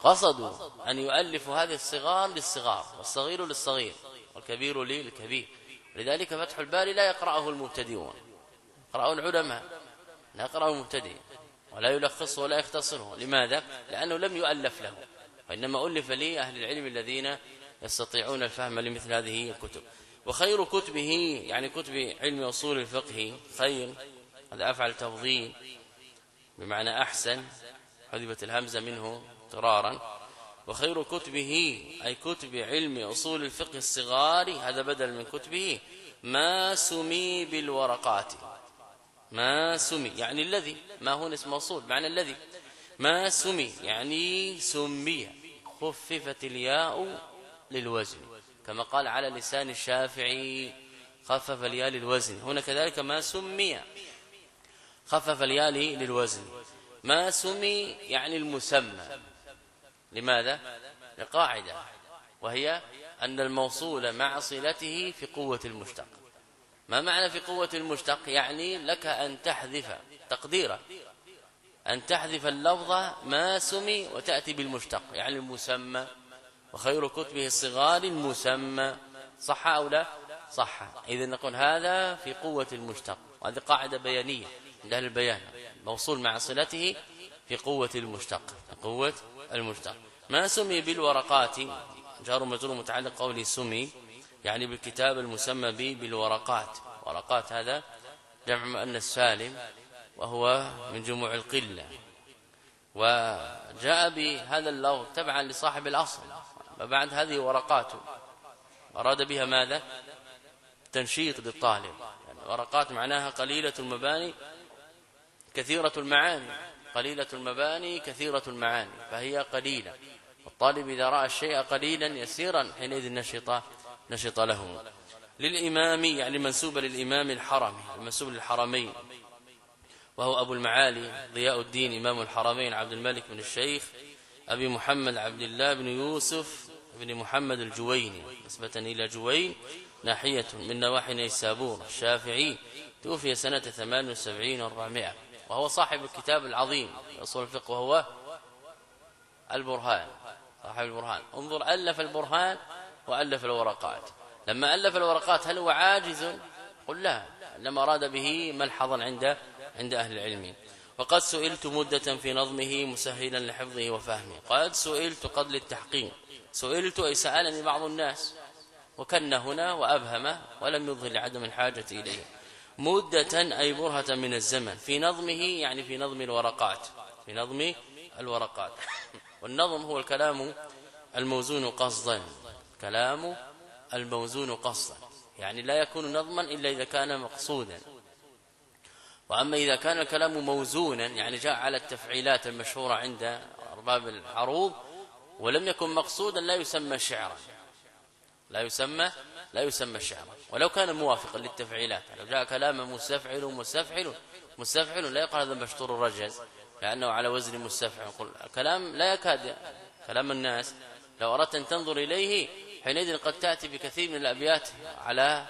قصدوا أن يؤلفوا هذه الصغار للصغار والصغير للصغير والكبير للكبير. لذلك فتح الباري لا يقرأه المبتدئون يقرأه العلماء لا يقرأه المبتدئ ولا يلخصه ولا يختصره. لماذا؟ لأنه لم يؤلف له وإنما ألف لي أهل العلم الذين يستطيعون الفهم لمثل هذه الكتب. وخير كتبه يعني كتب علم أصول الفقه خير هذا أفعل تفضيل بمعنى أحسن حذفت الهمزة منه اضطرارا. وخير كتبه أي كتب علم أصول الفقه الصغار هذا بدل من كتبه ما سمي بالورقات. ما سمي يعني الذي ما هو اسم موصول معنى الذي. ما سمي يعني سمي خففت الياء للوزن. كما قال على لسان الشافعي خفف الياء للوزن. هنا كذلك ما سمي خفف الياء للوزن. ما سمي يعني المسمى. لماذا؟ لقاعدة وهي أن الموصول مع صلته في قوة المشتق. ما معنى في قوة المشتق؟ يعني لك أن تحذف تقديره أن تحذف اللفظ ما سمي وتأتي بالمشتق يعني المسمى. وخير كتبه الصغار المسمى. صح أو لا؟ صح. إذا نقول هذا في قوة المشتق. وهذه قاعدة بيانية عند أهل البيان. موصول مع صلته في قوة المشتق قوة المشتق. ما سمي بالورقات؟ جار مجرور متعلق قولي سمي يعني بالكتاب المسمى به بالورقات. ورقات هذا جمع مؤنث سالم وهو من جموع القلة. وجاء بهذا اللفظ تبعا لصاحب الأصل. وبعد هذه ورقات. أراد بها ماذا؟ تنشيط للطالب. يعني ورقات معناها قليلة المباني كثيرة المعاني. قليلة المباني كثيرة المعاني فهي قليلة. الطالب إذا رأى الشيء قليلا يسيرا حينئذ نشط نشط له. للإمام يعني منسوب للإمام الحرمي المنسوب للحرمين وهو أبو المعالي ضياء الدين إمام الحرمين عبد الملك بن الشيخ أبي محمد عبد الله بن يوسف بن محمد الجويني. نسبة إلى جوين ناحية من نواحي نيسابور الشافعي توفي سنة 78 و400 وهو صاحب الكتاب العظيم أصول الفقه وهو البرهان صاحب البرهان. انظر ألف البرهان وألف الورقات. لما ألف الورقات هل هو عاجز؟ قل لا لما أراد به ملحظا عند عند أهل العلم. وقد سئلت مدة في نظمه مسهلا لحفظه وفهمه. قد سئلت قد للتحقيق سئلت أي سألني بعض الناس. وكن هنا وأبهم ولم يظهر لعدم الحاجة إليه. مدة أي برهة من الزمن. في نظمه يعني في نظم الورقات. في نظم الورقات. والنظم هو الكلام الموزون قصدا. كلام الموزون قصدا. يعني لا يكون نظما إلا إذا كان مقصودا. وأما إذا كان الكلام موزونا يعني جاء على التفعيلات المشهورة عند أرباب العروض ولم يكن مقصودا لا يسمى شعرا. لا يسمى لا يسمى شعرا. ولو كان موافقا للتفعيلات. لو جاء كلام مستفعل مستفعل مستفعل لا يقال هذا مشطور الرجز لأنه على وزن مستفعل. قل الكلام لا يكاد كلام الناس. لو أردت أن تنظر إليه حينئذ قد تأتي بكثير من الأبيات على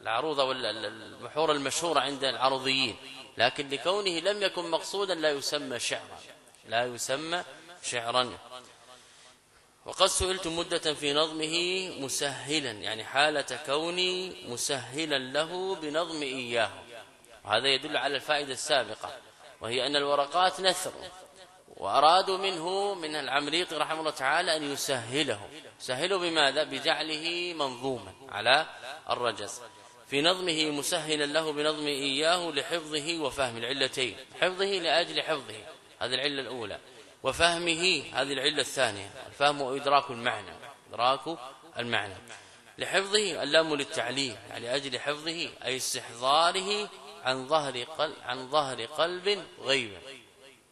العروضه والبحور المشهوره عند العروضيين لكن لكونه لم يكن مقصودا لا يسمى شعرا. لا يسمى شعرا. وقد سئلت مدة في نظمه مسهلا يعني حالة كوني مسهلا له بنظم إياه. وهذا يدل على الفائدة السابقة وهي أن الورقات نثر وأرادوا منه من العمريق رحمه الله تعالى أن يسهله. سهله بماذا؟ بجعله منظوما على الرجز. في نظمه مسهلا له بنظم إياه لحفظه وفهم العلتين حفظه لأجل حفظه هذه العلة الأولى. وفهمه هذه العلة الثانية الفهم وإدراك المعنى إدراك المعنى. لحفظه اللام للتعليم يعني أجل حفظه أي استحضاره عن ظهر قلب عن ظهر قلب غيب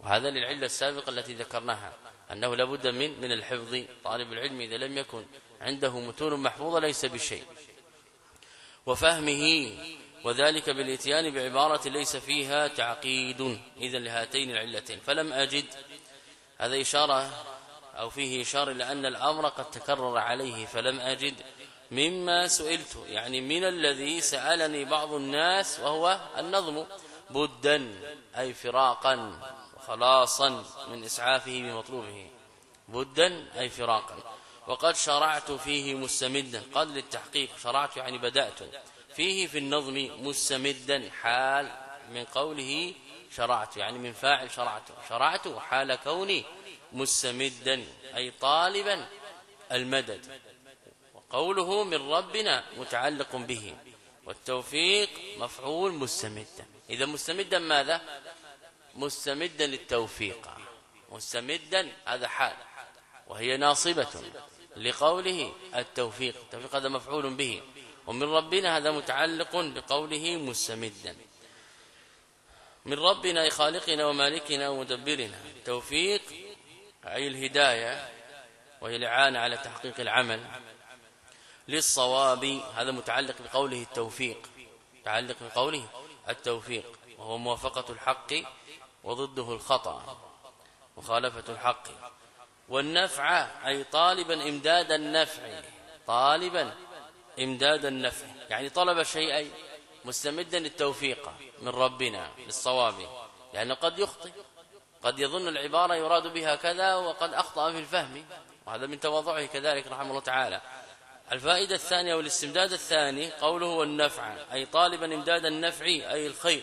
وهذا للعلة السابقة التي ذكرناها أنه لابد من من الحفظ. طالب العلم إذا لم يكن عنده متون محفوظة ليس بشيء. وفهمه وذلك بالإتيان بعبارة ليس فيها تعقيد. إذا لهاتين العلتين. فلم أجد هذا إشارة أو فيه إشارة لأن الأمر قد تكرر عليه فلم أجد مما سئلت. يعني من الذي سألني بعض الناس وهو النظم. بدا أي فراقا خلاصا من إسعافه بمطلوبه. بدا أي فراقا. وقد شرعت فيه مستمدا. قد للتحقيق شرعت يعني بدأت. فيه في النظم مستمدا حال من قوله شرعت يعني من فاعل شرعت شرعت حال كوني مستمدا أي طالبا المدد. وقوله من ربنا متعلق به. والتوفيق مفعول مستمدا. إذا مستمدا ماذا؟ مستمدا التوفيق مستمدا هذا حال. وهي ناصبة لقوله التوفيق. التوفيق هذا مفعول به. ومن ربنا هذا متعلق بقوله مستمدا. من ربنا خالقنا ومالكنا ومدبرنا. توفيق أي الهداية وهي الإعانة على تحقيق العمل. للصواب هذا متعلق بقوله التوفيق. متعلق بقوله التوفيق وهو موافقة الحق وضده الخطأ مخالفة الحق. والنفع أي طالبا إمداد النفع. طالبا إمداد النفع. يعني طلب شيئا مستمدا التوفيق من ربنا للصواب لأنه قد يخطئ. قد يظن العبارة يراد بها كذا وقد أخطأ في الفهم. وهذا من تواضعه كذلك رحمه الله تعالى. الفائدة الثانية والاستمداد الثاني قوله هو النفع أي طالبا إمداد النفع أي الخير.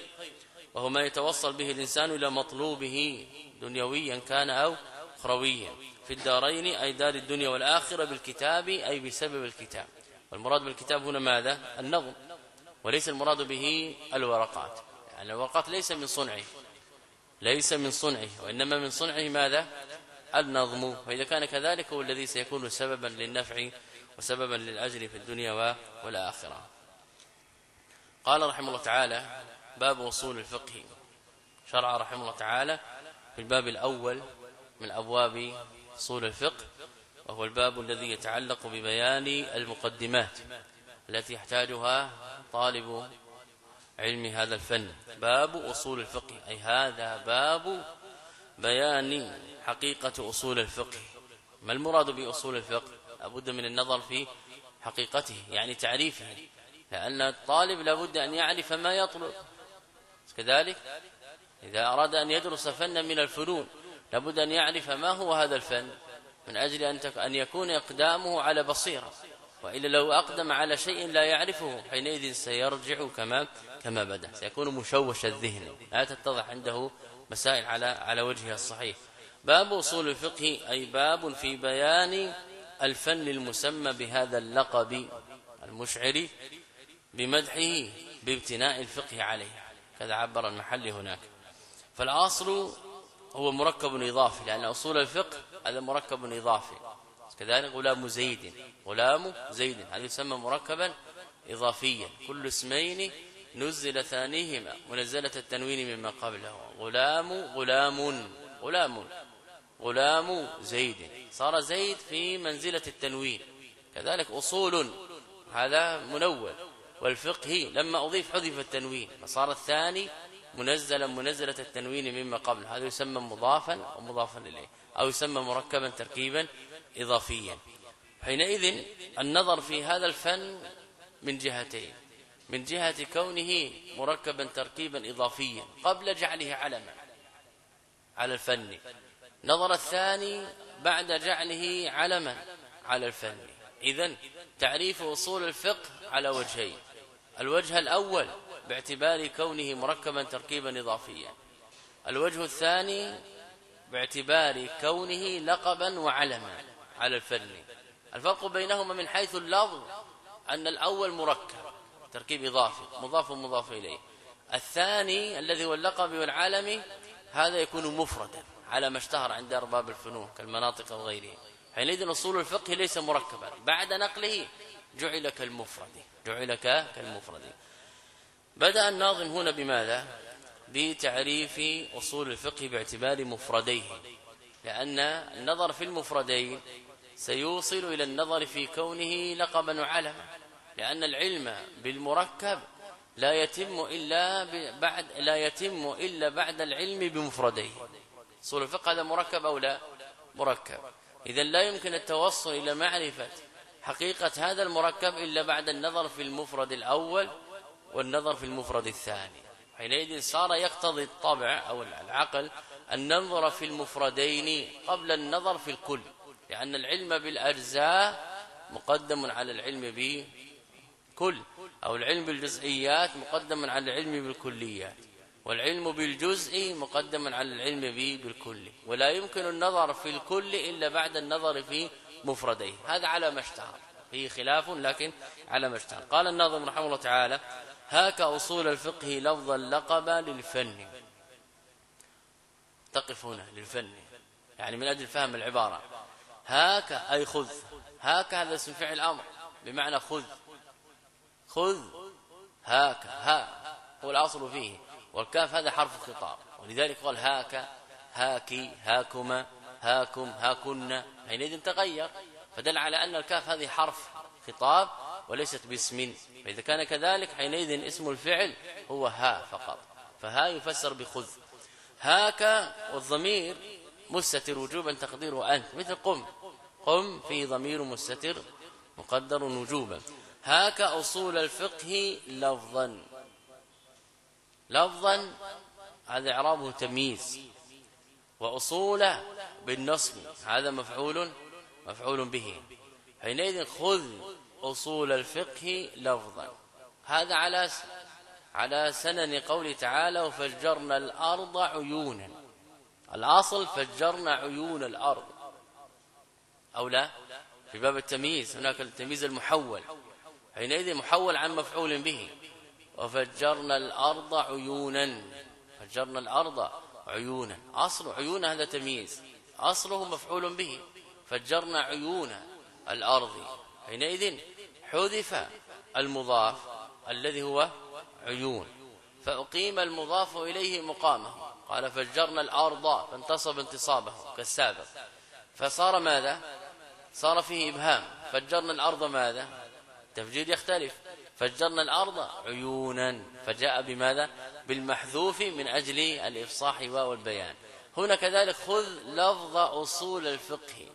وهو ما يتوصل به الإنسان إلى مطلوبه دنيويا كان أو أخرويا. في الدارين أي دار الدنيا والآخرة بالكتاب أي بسبب الكتاب. والمراد بالكتاب هنا ماذا؟ النظم. وليس المراد به الورقات. يعني الورقات ليس من صنعه. ليس من صنعه. وإنما من صنعه ماذا؟ النظم. وإذا كان كذلك هو الذي سيكون سببا للنفع وسببا للأجر في الدنيا والآخرة. قال رحمه الله تعالى باب وصول الفقه. شرع رحمه الله تعالى في الباب الأول من أبواب أصول الفقه وهو الباب الذي يتعلق ببيان المقدمات التي يحتاجها طالب علم هذا الفن. باب أصول الفقه أي هذا باب بيان حقيقة أصول الفقه. ما المراد بأصول الفقه؟ لابد من النظر في حقيقته يعني تعريفه. لأن الطالب لابد أن يعرف ما يطلب. كذلك إذا أراد أن يدرس فنا من الفنون لابد أن يعرف ما هو هذا الفن من أجل أن أن يكون إقدامه على بصيرة. وإلا لو أقدم على شيء لا يعرفه حينئذ سيرجع كما كما بدأ. سيكون مشوش الذهن. لا تتضح عنده مسائل على على وجهها الصحيح. باب أصول الفقه أي باب في بيان الفن المسمى بهذا اللقب المشعر بمدحه بابتناء الفقه عليه. كذا عبر المحل هناك. فالعاصل هو مركب إضافي لأن أصول الفقه هذا مركب إضافي. كذلك غلام زيد. غلام زيد. هذا يسمى مركبا إضافيا. كل اسمين نزل ثانيهما. منزلة التنوين مما قبله. غلام غلام غلام غلام زيد. صار زيد في منزلة التنوين. كذلك أصول. هذا منون والفقه لما أضيف حذف التنوين. فصار الثاني منزلا منزلة التنوين مما قبل هذا يسمى مضافا ومضافا إليه. أو يسمى مركبا تركيبا إضافيا. حينئذ النظر في هذا الفن من جهتين. من جهة كونه مركبا تركيبا إضافيا قبل جعله علما على الفن. نظر الثاني بعد جعله علما على الفن. إذن تعريف أصول الفقه على وجهين. الوجه الأول باعتبار كونه مركبا تركيبا إضافيا. الوجه الثاني باعتبار كونه لقبا وعلما. على الفن. الفرق بينهما من حيث اللفظ أن الأول مركب تركيب إضافي مضاف ومضاف إليه. الثاني الذي هو اللقب والعالم هذا يكون مفردا على ما اشتهر عند أرباب الفنون كالمناطق وغيره حينئذ أصول الفقه ليس مركبا. بعد نقله جعل كالمفرد جعل كالمفرد. بدأ الناظم هنا بماذا؟ بتعريف أصول الفقه باعتبار مفرديه لأن النظر في المفردين سيوصل إلى النظر في كونه لقبا وعلما لأن العلم بالمركب لا يتم إلا بعد لا يتم إلا بعد العلم بمفرديه. أصول الفقه هذا مركب أو لا؟ مركب. إذا لا يمكن التوصل إلى معرفة حقيقة هذا المركب إلا بعد النظر في المفرد الأول والنظر في المفرد الثاني. حينئذ صار يقتضي الطبع أو العقل أن ننظر في المفردين قبل النظر في الكل. لأن العلم بالأجزاء مقدم على العلم بكل أو العلم بالجزئيات مقدم على العلم بالكليات والعلم بالجزء مقدم على العلم بالكل ولا يمكن النظر في الكل إلا بعد النظر في مفرديه. هذا على ما اشتهر. فيه خلاف لكن على ما اشتهر. قال الناظم رحمه الله تعالى هاك أصول الفقه لفظا لقب للفن. تقف هنا للفن. يعني من أجل فهم العبارة. هاك أي خذ. هاك هذا اسم فعل أمر. بمعنى خذ. خذ هاك ها. هو الأصل فيه. والكاف هذا حرف خطاب ولذلك قال هاك هاكي هاكما هاكم هاكن. حينئذ تغير. فدل على أن الكاف هذه حرف خطاب وليست باسم. فإذا كان كذلك حينئذ اسم الفعل هو ها فقط. فها يفسر بخذ. هاك والضمير مستتر وجوبا تقديره أنت. مثل قم. قم في ضمير مستتر مقدر وجوبا. هاك أصول الفقه لفظا. لفظا هذا إعرابه تمييز. وأصوله بالنصب. هذا مفعول مفعول به. حينئذ خذ أصول الفقه لفظا. هذا على على سنن قول تعالى وفجرنا الأرض عيونا. الأصل فجرنا عيون الأرض. أو لا؟ في باب التمييز هناك التمييز المحول. حينئذ محول عن مفعول به. وفجرنا الأرض عيونا. فجرنا الأرض عيونا. أصل عيون هذا تمييز. أصله مفعول به. فجرنا عيون الأرض. حينئذ حذف المضاف الذي هو عيون. فأقيم المضاف إليه مقامه. قال فجرنا الأرض فانتصب انتصابه كالسابق. فصار ماذا؟ صار فيه إبهام. فجرنا الأرض ماذا؟ تفجير يختلف. فجرنا الأرض عيونا. فجاء بماذا؟ بالمحذوف من أجل الإفصاح والبيان هنا كذلك خذ لفظ أصول الفقه.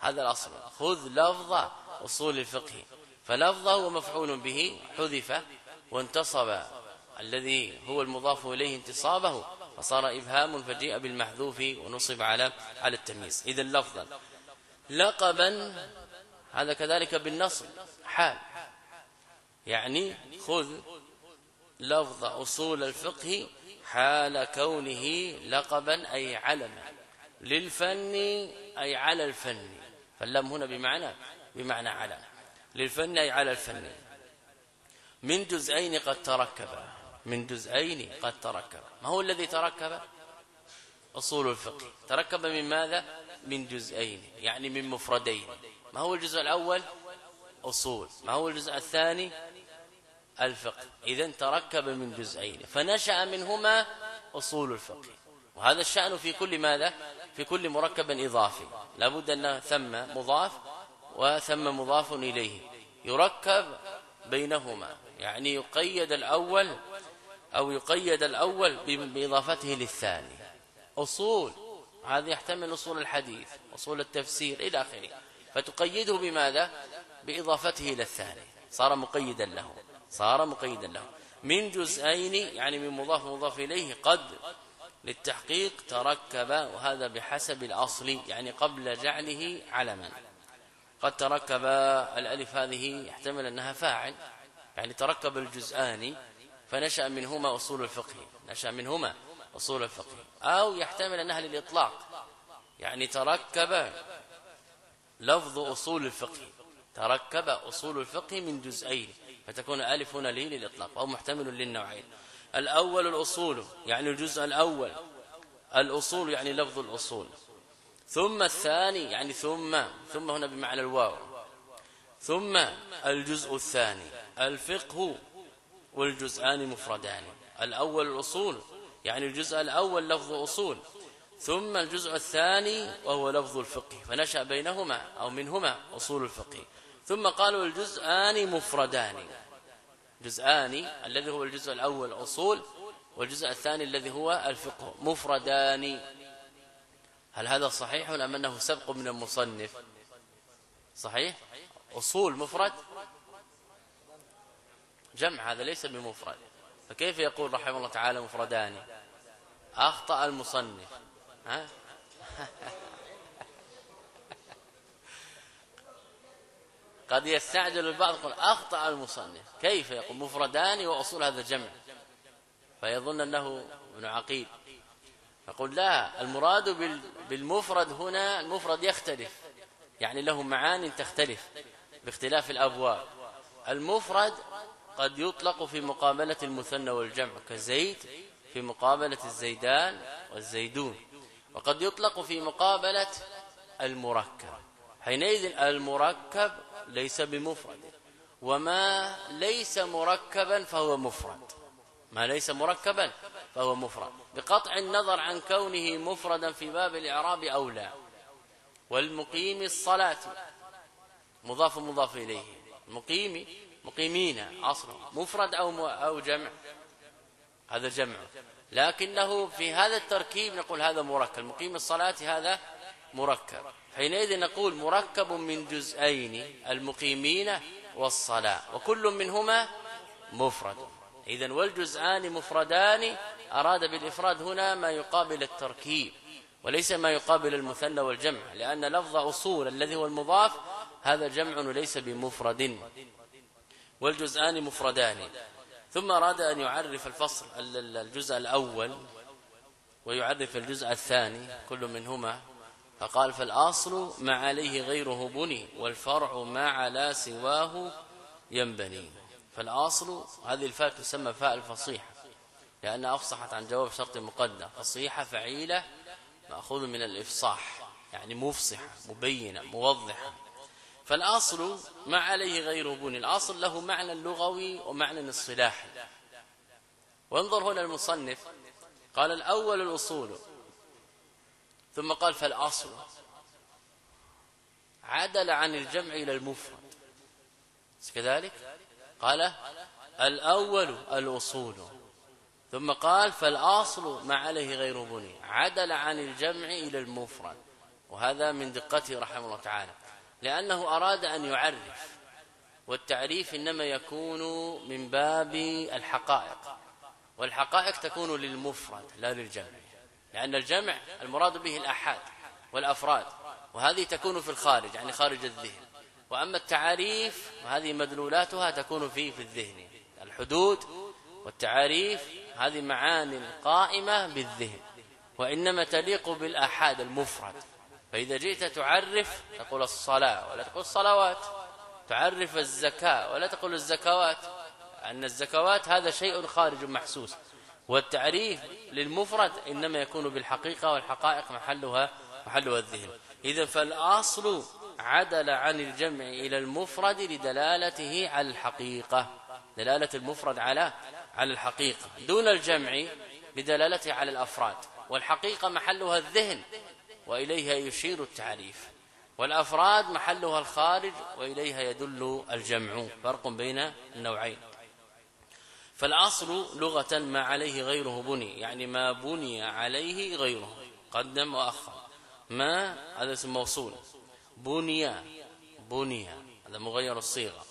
هذا الأصل. خذ لفظ أصول الفقه. فلفظه هو مفعول به حذف وانتصب. الذي هو المضاف إليه انتصابه فصار إبهام فجيء بالمحذوف ونصب على على التمييز. اذا لفظا لقبا هذا كذلك بالنصب حال. يعني خذ لفظ أصول الفقه حال كونه لقبا أي علما للفن أي على الفن. فاللم هنا بمعنى بمعنى على. للفن أي على الفن. من جزئين قد تركب من جزئين قد تركب. ما هو الذي تركب؟ أصول الفقه. تركب من ماذا؟ من جزئين يعني من مفردين. ما هو الجزء الأول؟ أصول. ما هو الجزء الثاني؟ الفقه. اذا تركب من جزئين فنشأ منهما أصول الفقه. وهذا الشأن في كل ماذا؟ في كل مركب إضافي. لابد أن ثم مضاف وثم مضاف إليه. يركب بينهما يعني يقيد الأول أو يقيد الأول بإضافته للثاني. أصول هذا يحتمل أصول الحديث أصول التفسير إلى آخره. فتقيده بماذا؟ بإضافته إلى الثاني. صار مقيدا له صار مقيدا له. من جزئين يعني من مضاف مضاف إليه قد للتحقيق تركب وهذا بحسب الأصل يعني قبل جعله علما. قد تركب الألف هذه يحتمل أنها فاعل. يعني تركب الجزءان فنشأ منهما أصول الفقه نشأ منهما أصول الفقه. أو يحتمل أنها للإطلاق يعني تركب لفظ أصول الفقه تركب أصول الفقه من جزئين فتكون ألف هنا لي للإطلاق أو محتمل للنوعين. الأول الأصول يعني الجزء الأول الأصول يعني لفظ الأصول. ثم الثاني يعني ثم ثم هنا بمعنى الواو. ثم الجزء الثاني الفقه والجزءان مفردان. الأول الأصول يعني الجزء الأول لفظ أصول. ثم الجزء الثاني وهو لفظ الفقه. فنشأ بينهما أو منهما أصول الفقه. ثم قالوا الجزءان مفردان. جزءان الذي هو الجزء الأول أصول والجزء الثاني الذي هو الفقه. مفردان. هل هذا صحيح أم أنه سبق من المصنف؟ صحيح؟ أصول مفرد؟ جمع هذا ليس بمفرد. فكيف يقول رحمه الله تعالى مفردان؟ أخطأ المصنف. ها؟ قد يستعجل البعض يقول أخطأ المصنف. كيف يقول؟ مفردان وأصول هذا جمع فيظن أنه ابن عقيل. يقول لا المراد بالمفرد هنا المفرد يختلف. يعني له معان تختلف باختلاف الأبواب. المفرد قد يطلق في مقابلة المثنى والجمع كزيد في مقابلة الزيدان والزيدون. وقد يطلق في مقابلة المركب. حينئذ المركب ليس بمفرد. وما ليس مركبا فهو مفرد. ما ليس مركبا فهو مفرد. بقطع النظر عن كونه مفردا في باب الإعراب أو لا. والمقيم الصلاة. مضاف مضاف إليه. مقيم مقيمين أصلا مفرد أو أو جمع. هذا جمع. لكنه في هذا التركيب نقول هذا مركب. مقيم الصلاة هذا مركب. حينئذ نقول مركب من جزئين المقيمين والصلاة. وكل منهما مفرد. إذا والجزءان مفردان. أراد بالإفراد هنا ما يقابل التركيب وليس ما يقابل المثنى والجمع لأن لفظ أصول الذي هو المضاف هذا جمع ليس بمفرد. والجزءان مفردان. ثم أراد أن يعرف الفصل الجزء الأول ويعرف الجزء الثاني كل منهما. فقال فالأصل ما عليه غيره بني والفرع ما على سواه ينبني. فالأصل هذه الفاء تسمى فاء الفصيحة لأنها أفصحت عن جواب شرط مقدم فصيحة فعيلة مأخوذ من الإفصاح يعني مفصحة مبينة موضحة. فالأصل ما عليه غير بني الأصل له معنى اللغوي ومعنى الصلاحي وانظر هنا المصنف قال الأول الأصول ثم قال فالأصل عدل عن الجمع إلى المفرد. كذلك؟ قال الأول الأصول ثم قال فالأصل ما عليه غير بني عدل عن الجمع إلى المفرد. وهذا من دقته رحمه الله تعالى. لأنه أراد أن يعرف والتعريف إنما يكون من باب الحقائق والحقائق تكون للمفرد لا للجمع لأن الجمع المراد به الأحاد والأفراد وهذه تكون في الخارج يعني خارج الذهن وأما التعاريف وهذه مدلولاتها تكون في في الذهن الحدود والتعاريف هذه معاني قائمة بالذهن وإنما تليق بالأحاد المفرد. فإذا جئت تعرف تقول الصلاة ولا تقول الصلوات. تعرف الزكاة ولا تقول الزكوات. أن الزكوات هذا شيء خارج محسوس. والتعريف للمفرد إنما يكون بالحقيقة والحقائق محلها محلها الذهن. إذا فالأصل عدل عن الجمع إلى المفرد لدلالته على الحقيقة. دلالة المفرد على على الحقيقة. دون الجمع بدلالته على الأفراد. والحقيقة محلها الذهن. وإليها يشير التعريف والأفراد محلها الخارج وإليها يدل الجمع. فرق بين النوعين. فالأصل لغة ما عليه غيره بني يعني ما بني عليه غيره. قدم وأخر. ما؟ هذا اسم موصول. بني بني. هذا مغير الصيغة.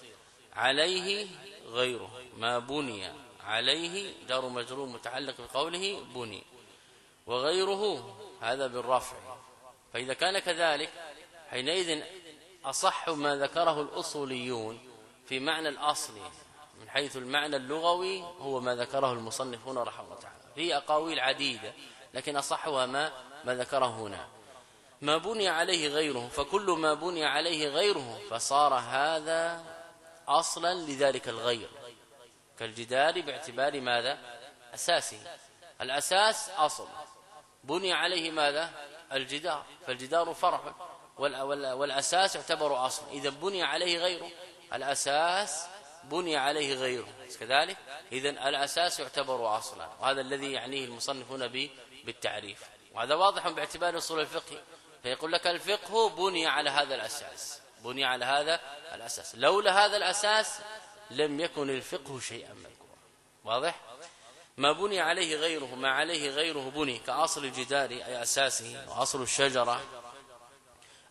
عليه غيره. ما بني عليه جار مجرور متعلق بقوله بني. وغيره هذا بالرفع. فإذا كان كذلك حينئذ أصح ما ذكره الأصوليون في معنى الأصل من حيث المعنى اللغوي هو ما ذكره المصنفون رحمه الله تعالى. في أقاويل عديدة لكن أصحها ما ما ذكره هنا. ما بني عليه غيره فكل ما بني عليه غيره فصار هذا أصلا لذلك الغير. كالجدار باعتبار ماذا؟ أساسه. الأساس أصل. بني عليه ماذا؟ الجدار فالجدار فرع والأساس يعتبر أصل. إذا بني عليه غيره الأساس بني عليه غيره. كذلك إذا الأساس يعتبر أصلا. وهذا الذي يعنيه المصنف هنا بالتعريف. وهذا واضح باعتبار أصول الفقه. فيقول لك الفقه بني على هذا الأساس. بني على هذا الأساس. لولا هذا الأساس لم يكن الفقه شيئا مذكورا. واضح؟ ما بني عليه غيره ما عليه غيره بني كأصل الجدار أي أساسه وأصل الشجرة.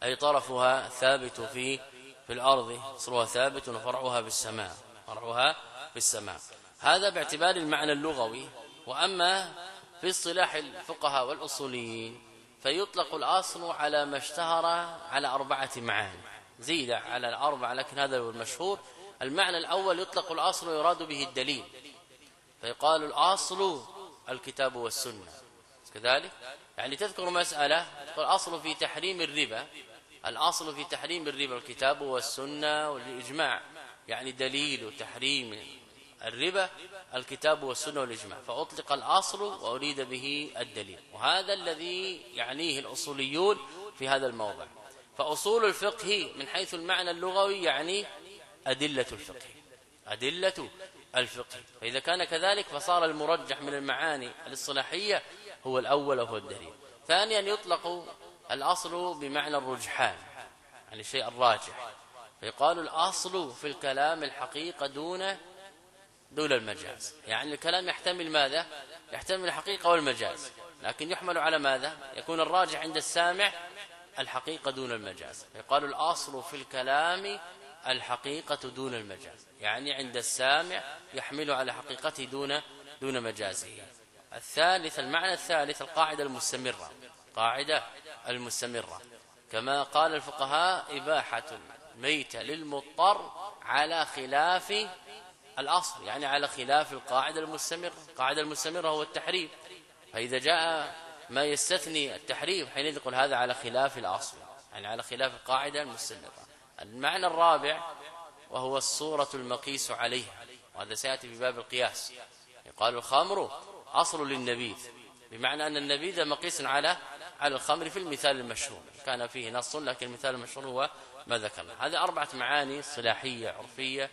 أي طرفها ثابت في في الأرض أصلها ثابت وفرعها بالسماء فرعها بالسماء هذا باعتبار المعنى اللغوي. وأما في اصطلاح الفقهاء والأصوليين فيطلق الأصل على ما اشتهر على أربعة معاني. زيد على الأربعة لكن هذا هو المشهور. المعنى الأول يطلق الأصل ويراد به الدليل. فيقال الأصل الكتاب والسنة. كذلك؟ يعني تذكر مسألة الأصل في تحريم الربا. الأصل في تحريم الربا الكتاب والسنة والإجماع. يعني دليل تحريم الربا الكتاب والسنة والإجماع. فأطلق الأصل وأريد به الدليل. وهذا الذي يعنيه الأصوليون في هذا الموضع. فأصول الفقه من حيث المعنى اللغوي يعني أدلة الفقه. أدلة الفقه. فإذا كان كذلك فصار المرجح من المعاني الاصطلاحية هو الأول وهو الدليل. ثانيا يطلق الأصل بمعنى الرجحان يعني الشيء الراجح. فيقال الأصل في الكلام الحقيقة دون دون المجاز. يعني الكلام يحتمل ماذا؟ يحتمل الحقيقة والمجاز. لكن يحمل على ماذا؟ يكون الراجح عند السامع الحقيقة دون المجاز. يقال الأصل في الكلام الحقيقة دون المجاز. يعني عند السامع يحمل على حقيقته دون دون مجازه. الثالث المعنى الثالث القاعدة المستمرة. قاعدة المستمرة. كما قال الفقهاء إباحة الميتة للمضطر على خلاف الأصل يعني على خلاف القاعدة المستمرة. القاعدة المستمرة هو التحريم. فإذا جاء ما يستثني التحريم حينئذ يقول هذا على خلاف الأصل يعني على خلاف القاعدة المستمرة. المعنى الرابع وهو الصورة المقيس عليها وهذا سيأتي في باب القياس. يقال الخمر أصل للنبيذ. بمعنى أن النبيذ مقيس على على الخمر في المثال المشهور. كان فيه نص لكن المثال المشهور هو ما ذكرنا. هذه أربعة معاني صلاحية عرفية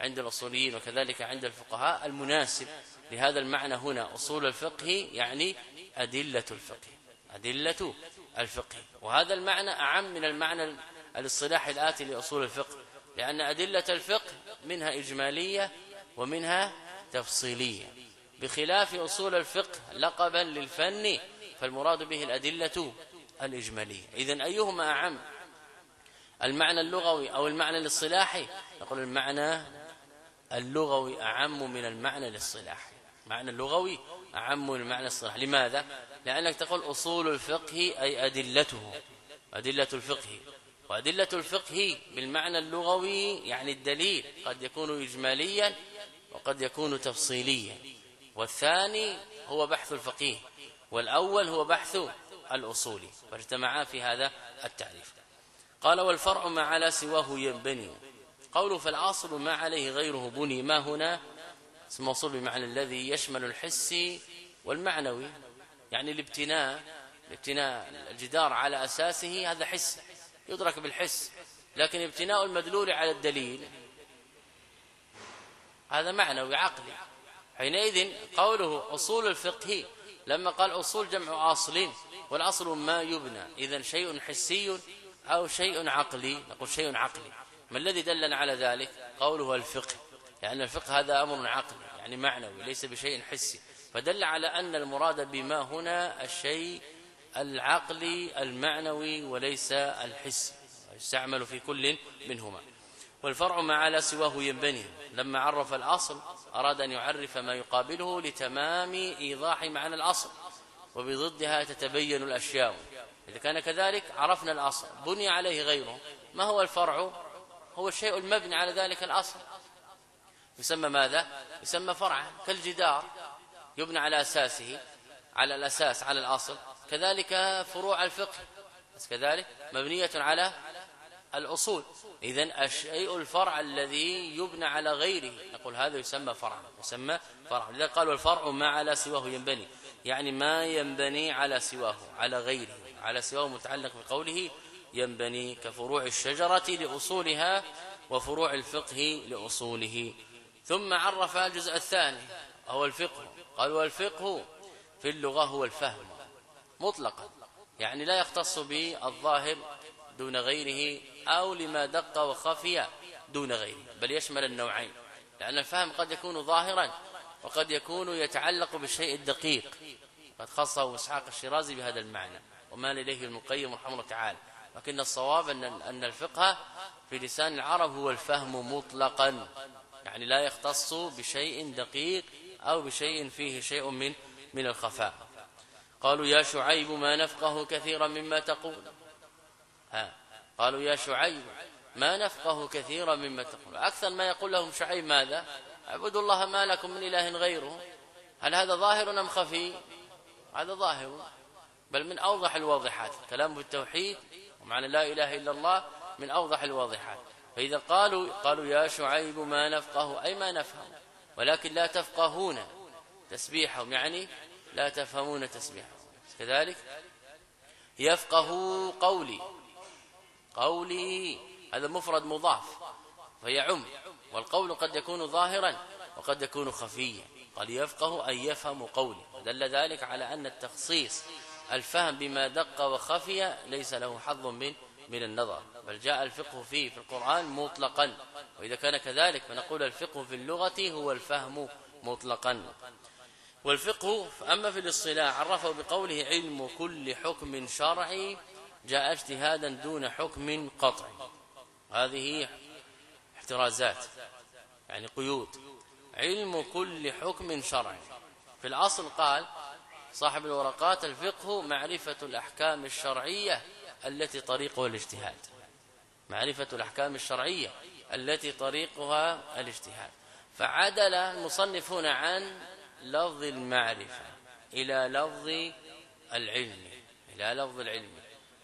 عند الأصوليين وكذلك عند الفقهاء المناسب لهذا المعنى هنا. أصول الفقه يعني أدلة الفقه. أدلة الفقه. وهذا المعنى أعم من المعنى الاصطلاحي الآتي لأصول الفقه. لأن أدلة الفقه منها إجمالية ومنها تفصيلية. بخلاف أصول الفقه لقبا للفن فالمراد به الأدلة الإجمالية. اذا أيهما أعم؟ المعنى اللغوي أو المعنى الاصطلاحي نقول المعنى اللغوي أعم من المعنى الاصطلاحي المعنى اللغوي أعم من المعنى الاصطلاحي لماذا؟ لأنك تقول أصول الفقه أي أدلته. أدلة الفقه. وأدلة الفقه بالمعنى اللغوي يعني الدليل قد يكون اجماليا وقد يكون تفصيليا. والثاني هو بحث الفقيه والأول هو بحث الاصولي فاجتمعا في هذا التعريف. قال والفرع ما على سواه ينبني. قوله فالاصل ما عليه غيره بني. ما هنا؟ اسم موصول بمعنى الذي يشمل الحسي والمعنوي. يعني الابتناء الابتناء الجدار على أساسه هذا حس. يدرك بالحس لكن ابتناء المدلول على الدليل. هذا معنوي عقلي. حينئذ قوله أصول الفقه لما قال أصول جمع أصل والأصل ما يبنى. اذا شيء حسي أو شيء عقلي نقول شيء عقلي. ما الذي دلنا على ذلك؟ قوله الفقه. لأن الفقه هذا أمر عقلي يعني معنوي ليس بشيء حسي. فدل على أن المراد بما هنا الشيء العقلي المعنوي وليس الحسي يستعمل في كل منهما. والفرع ما على سواه ينبني. لما عرف الأصل أراد أن يعرف ما يقابله لتمام إيضاح معنى الأصل وبضدها تتبين الأشياء. إذا كان كذلك عرفنا الأصل بني عليه غيره. ما هو الفرع؟ هو الشيء المبني على ذلك الأصل. يسمى ماذا؟ يسمى فرعا كالجدار يبنى على أساسه على الأساس على الأصل. كذلك فروع الفقه. كذلك مبنية على الأصول. اذا الشيء الفرع الذي يبنى على غيره. نقول هذا يسمى فرعا يسمى فرعا لذا قالوا الفرع ما على سواه ينبني. يعني ما ينبني على سواه على غيره. على سواه متعلق بقوله ينبني كفروع الشجرة لأصولها وفروع الفقه لأصوله. ثم عرف الجزء الثاني هو الفقه. قال والفقه في اللغة هو الفهم. مطلقا يعني لا يختص بالظاهر دون غيره أو لما دق وخفي دون غيره بل يشمل النوعين لأن الفهم قد يكون ظاهرا وقد يكون يتعلق بالشيء الدقيق قد خصه إسحاق الشيرازي بهذا المعنى وما اليه المقيم رحمه الله تعالى لكن الصواب أن أن الفقه في لسان العرب هو الفهم مطلقا يعني لا يختص بشيء دقيق أو بشيء فيه شيء من من الخفاء. قالوا يا شعيب ما نفقه كثيرا مما تقول. ها قالوا يا شعيب ما نفقه كثيرا مما تقول. أكثر ما يقول لهم شعيب ماذا؟ اعبدوا الله ما لكم من إله غيره. هل هذا ظاهر أم خفي؟ هذا ظاهر بل من أوضح الواضحات. كلام بالتوحيد ومعنى لا إله إلا الله من أوضح الواضحات. فإذا قالوا قالوا يا شعيب ما نفقه أي ما نفهم ولكن لا تفقهون تسبيحهم. يعني لا تفهمون تسبيحهم كذلك يفقه قولي. قولي هذا مفرد مضاف فيعم والقول قد يكون ظاهرا وقد يكون خفيا. قال يفقه أن يفهم قولي. دل ذلك على أن التخصيص الفهم بما دق وخفي ليس له حظ من من النظر. بل جاء الفقه فيه في القرآن مطلقا. وإذا كان كذلك فنقول الفقه في اللغة هو الفهم مطلقا. والفقه أما في الاصطلاح عرفه بقوله علم كل حكم شرعي جاء اجتهادا دون حكم قطعي. هذه احترازات يعني قيود. علم كل حكم شرعي. في الأصل قال صاحب الورقات الفقه معرفة الأحكام الشرعية التي طريقها الاجتهاد. معرفة الأحكام الشرعية التي طريقها الاجتهاد. فعدل المصنف هنا عن لفظ المعرفة إلى لفظ العلم إلى لفظ العلم.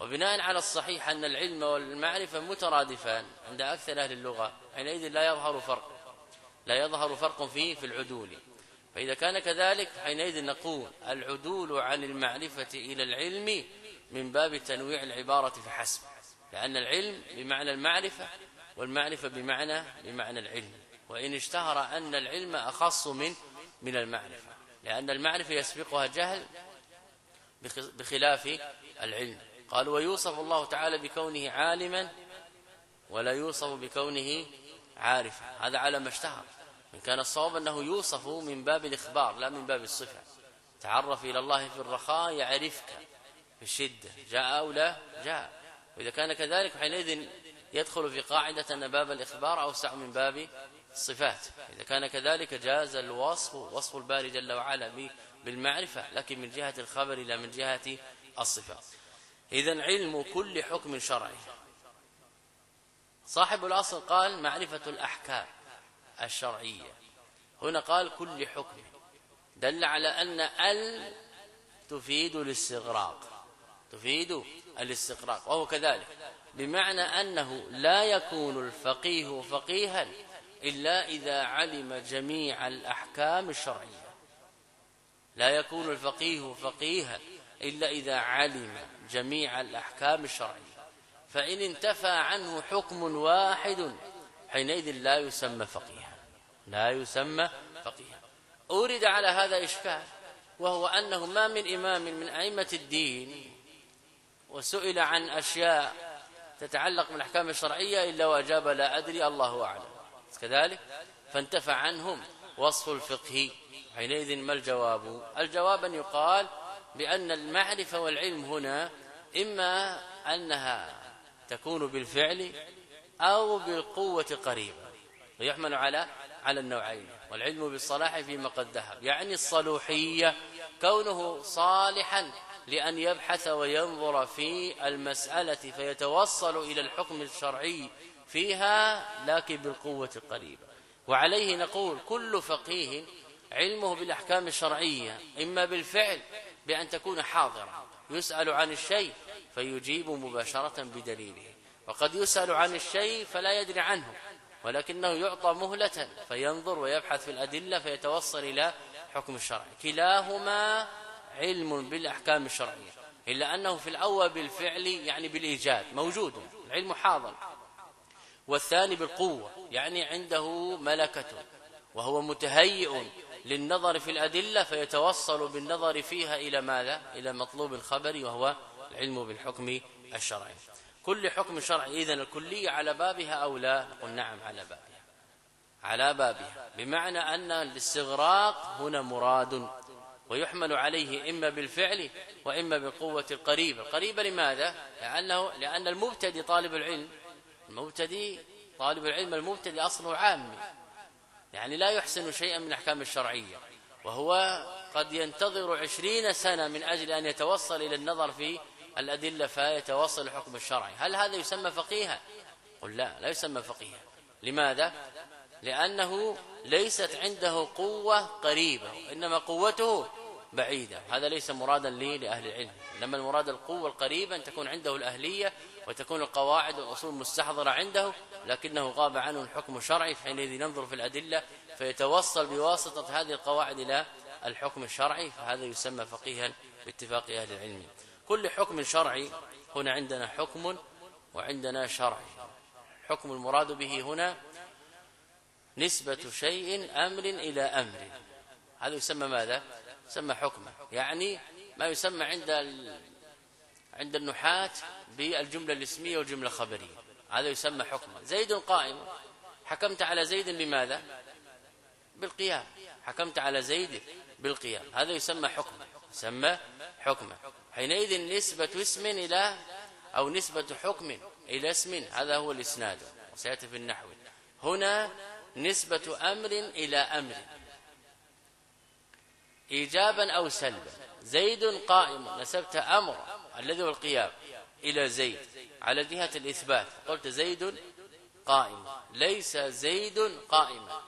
وبناء على الصحيح أن العلم والمعرفة مترادفان عند أكثر أهل اللغة حينئذ لا يظهر فرق لا يظهر فرق فيه في العدول. فإذا كان كذلك حينئذ نقول العدول عن المعرفة إلى العلم من باب تنويع العبارة فحسب لأن العلم بمعنى المعرفة والمعرفة بمعنى بمعنى العلم. وإن اشتهر أن العلم أخص من من المعرفة لأن المعرفة يسبقها جهل بخلاف العلم. قال ويوصف الله تعالى بكونه عالما ولا يوصف بكونه عارفا. هذا على ما اشتهر. إن كان الصواب أنه يوصف من باب الإخبار لا من باب الصفة. تعرف إلى الله في الرخاء يعرفك في الشدة. جاء أو لا جاء. وإذا كان كذلك حينئذ يدخل في قاعدة أن باب الإخبار أوسع من باب الصفات إذا كان كذلك جاز الوصف وصف الباري جل وعلا بالمعرفة لكن من جهة الخبر لا من جهة الصفات إذا علم كل حكم شرعي. صاحب الأصل قال معرفة الأحكام الشرعية. هنا قال كل حكم. دل على أن ال تفيد الاستغراق. تفيد الاستغراق. وهو كذلك. بمعنى أنه لا يكون الفقيه فقيها إلا إذا علم جميع الأحكام الشرعية. لا يكون الفقيه فقيها إلا إذا علم جميع الأحكام الشرعية. فإن انتفى عنه حكم واحد حينئذ لا يسمى فقيها. لا يسمى فقيها. أورد على هذا إشكال وهو أنه ما من إمام من أئمة الدين وسئل عن أشياء تتعلق بالأحكام الشرعية إلا وأجاب لا أدري الله أعلم. كذلك؟ فانتفى عنهم وصف الفقه. حينئذ ما الجواب؟ الجواب أن يقال بأن المعرفة والعلم هنا إما أنها تكون بالفعل أو بالقوة قريبا ويحمل على على النوعين والعلم بالصلاح فيما قد ذهب. يعني الصلوحية كونه صالحا لأن يبحث وينظر في المسألة فيتوصل إلى الحكم الشرعي فيها لكن بالقوة القريبة وعليه نقول كل فقيه علمه بالأحكام الشرعية إما بالفعل بأن تكون حاضرا يسأل عن الشيء فيجيب مباشرة بدليله. وقد يسأل عن الشيء فلا يدري عنه ولكنه يعطى مهلة فينظر ويبحث في الأدلة فيتوصل إلى حكم الشرع. كلاهما علم بالأحكام الشرعية إلا أنه في الأول بالفعل يعني بالإيجاد موجود العلم حاضر. والثاني بالقوة يعني عنده ملكة وهو متهيئ للنظر في الأدلة فيتوصل بالنظر فيها إلى ماذا؟ إلى مطلوب الخبر وهو العلم بالحكم الشرعي. كل حكم شرعي إذن الكلية على بابها أو لا؟ نقول نعم على بابها. على بابها. بمعنى أن الاستغراق هنا مراد ويحمل عليه إما بالفعل وإما بالقوة القريبة. القريبة لماذا؟ لأنه لأن المبتدي طالب العلم المبتدي طالب العلم المبتدي أصله عامي يعني لا يحسن شيئا من أحكام الشرعية وهو قد ينتظر عشرين سنة من أجل أن يتوصل إلى النظر في الأدلة فيتوصل الحكم الشرعي هل هذا يسمى فقيها؟ قل لا لا يسمى فقيها لماذا؟ لأنه ليست عنده قوة قريبة إنما قوته بعيدة. هذا ليس مرادا لي لأهل العلم إنما المراد القوة القريبة أن تكون عنده الأهلية وتكون القواعد والأصول مستحضرة عنده لكنه غاب عنه الحكم الشرعي حينئذ ينظر في الأدلة فيتوصل بواسطة هذه القواعد إلى الحكم الشرعي فهذا يسمى فقيها باتفاق أهل العلم. كل حكم شرعي هنا عندنا حكم وعندنا شرعي حكم المراد به هنا نسبة شيء أمر إلى أمر. هذا يسمى ماذا؟ يسمى حكمة. يعني ما يسمى عند عند النحاة بالجملة الاسمية والجملة الخبرية. هذا يسمى حكمة. زيد قائم. حكمت على زيد بماذا؟ بالقيام. حكمت على زيد بالقيام. هذا يسمى حكمة. يسمى حكمة. حينئذ نسبة اسم إلى أو نسبة حكم إلى اسم هذا هو الإسناد. وسيأتي في النحو. هنا نسبة أمر إلى أمر. إيجابا أو سلبا. زيد قائم نسبت أمر الذي هو القيام إلى زيد. على جهة الإثبات قلت زيد قائم. ليس زيد قائما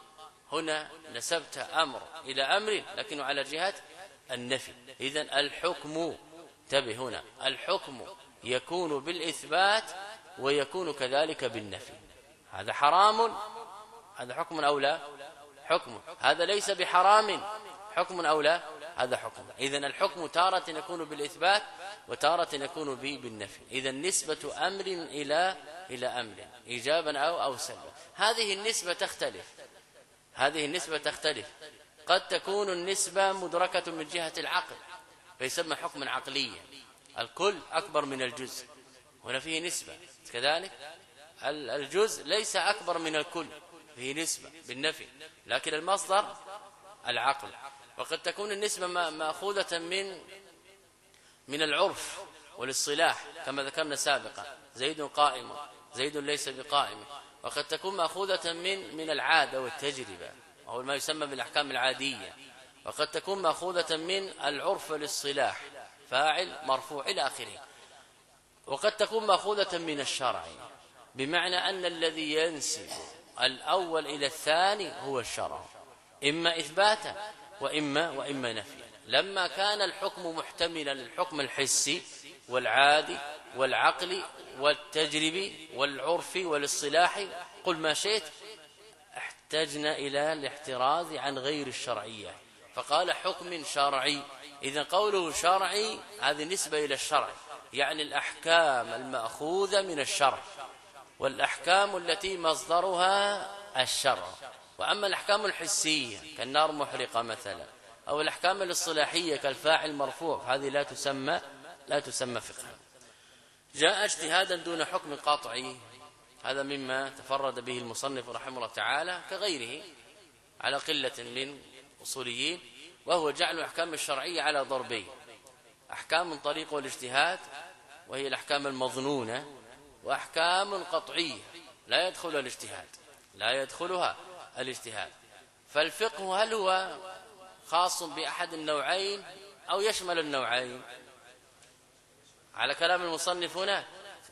هنا نسبت أمر إلى أمر لكنه على جهة النفي. إذا الحكم انتبه هنا الحكم يكون بالإثبات ويكون كذلك بالنفي. هذا حرام هذا حكم أو لا؟ حكم. هذا ليس بحرام. حكم أو لا؟ هذا حكم. إذن الحكم تارة يكون بالإثبات وتارة يكون بالنفي. إذا نسبة أمر إلى إلى أمر إيجابا أو أو سلبا. هذه النسبة تختلف. هذه النسبة تختلف. قد تكون النسبة مدركة من جهة العقل فيسمى حكما عقليا. الكل أكبر من الجزء. هنا فيه نسبة. كذلك الجزء ليس أكبر من الكل. فيه نسبة بالنفي. لكن المصدر العقل. وقد تكون النسبة مأخوذة من من العرف والاصطلاح كما ذكرنا سابقا. زيد قائم زيد ليس بقائم. وقد تكون مأخوذة من من العادة والتجربة وهو ما يسمى بالأحكام العادية. وقد تكون مأخوذة من العرف والاصطلاح فاعل مرفوع إلى آخره. وقد تكون مأخوذة من الشرع بمعنى أن الذي ينسب الأول إلى الثاني هو الشرع. إما إثباتا وإما وإما نفيا لما كان الحكم محتملا للحكم الحسي والعادي والعقلي والتجربي والعرفي والاصطلاحي قل ما شئت احتجنا إلى الاحتراز عن غير الشرعية. فقال حكم شرعي. إذا قوله شرعي هذه نسبة إلى الشرع. يعني الأحكام المأخوذة من الشرع. والأحكام التي مصدرها الشرع. وأما الأحكام الحسية كالنار محرقة مثلا أو الأحكام الاصطلاحية كالفاعل مرفوع هذه لا تسمى لا تسمى فقها جاء اجتهادا دون حكم قاطعي هذا مما تفرد به المصنف رحمه الله تعالى كغيره على قلة من أصوليين وهو جعل الأحكام الشرعية على ضربين. أحكام طريق والاجتهاد وهي الأحكام المظنونة وأحكام قطعية لا يدخل الاجتهاد لا يدخلها. الاجتهاد. فالفقه هل هو خاص بأحد النوعين أو يشمل النوعين؟ على كلام المصنف هنا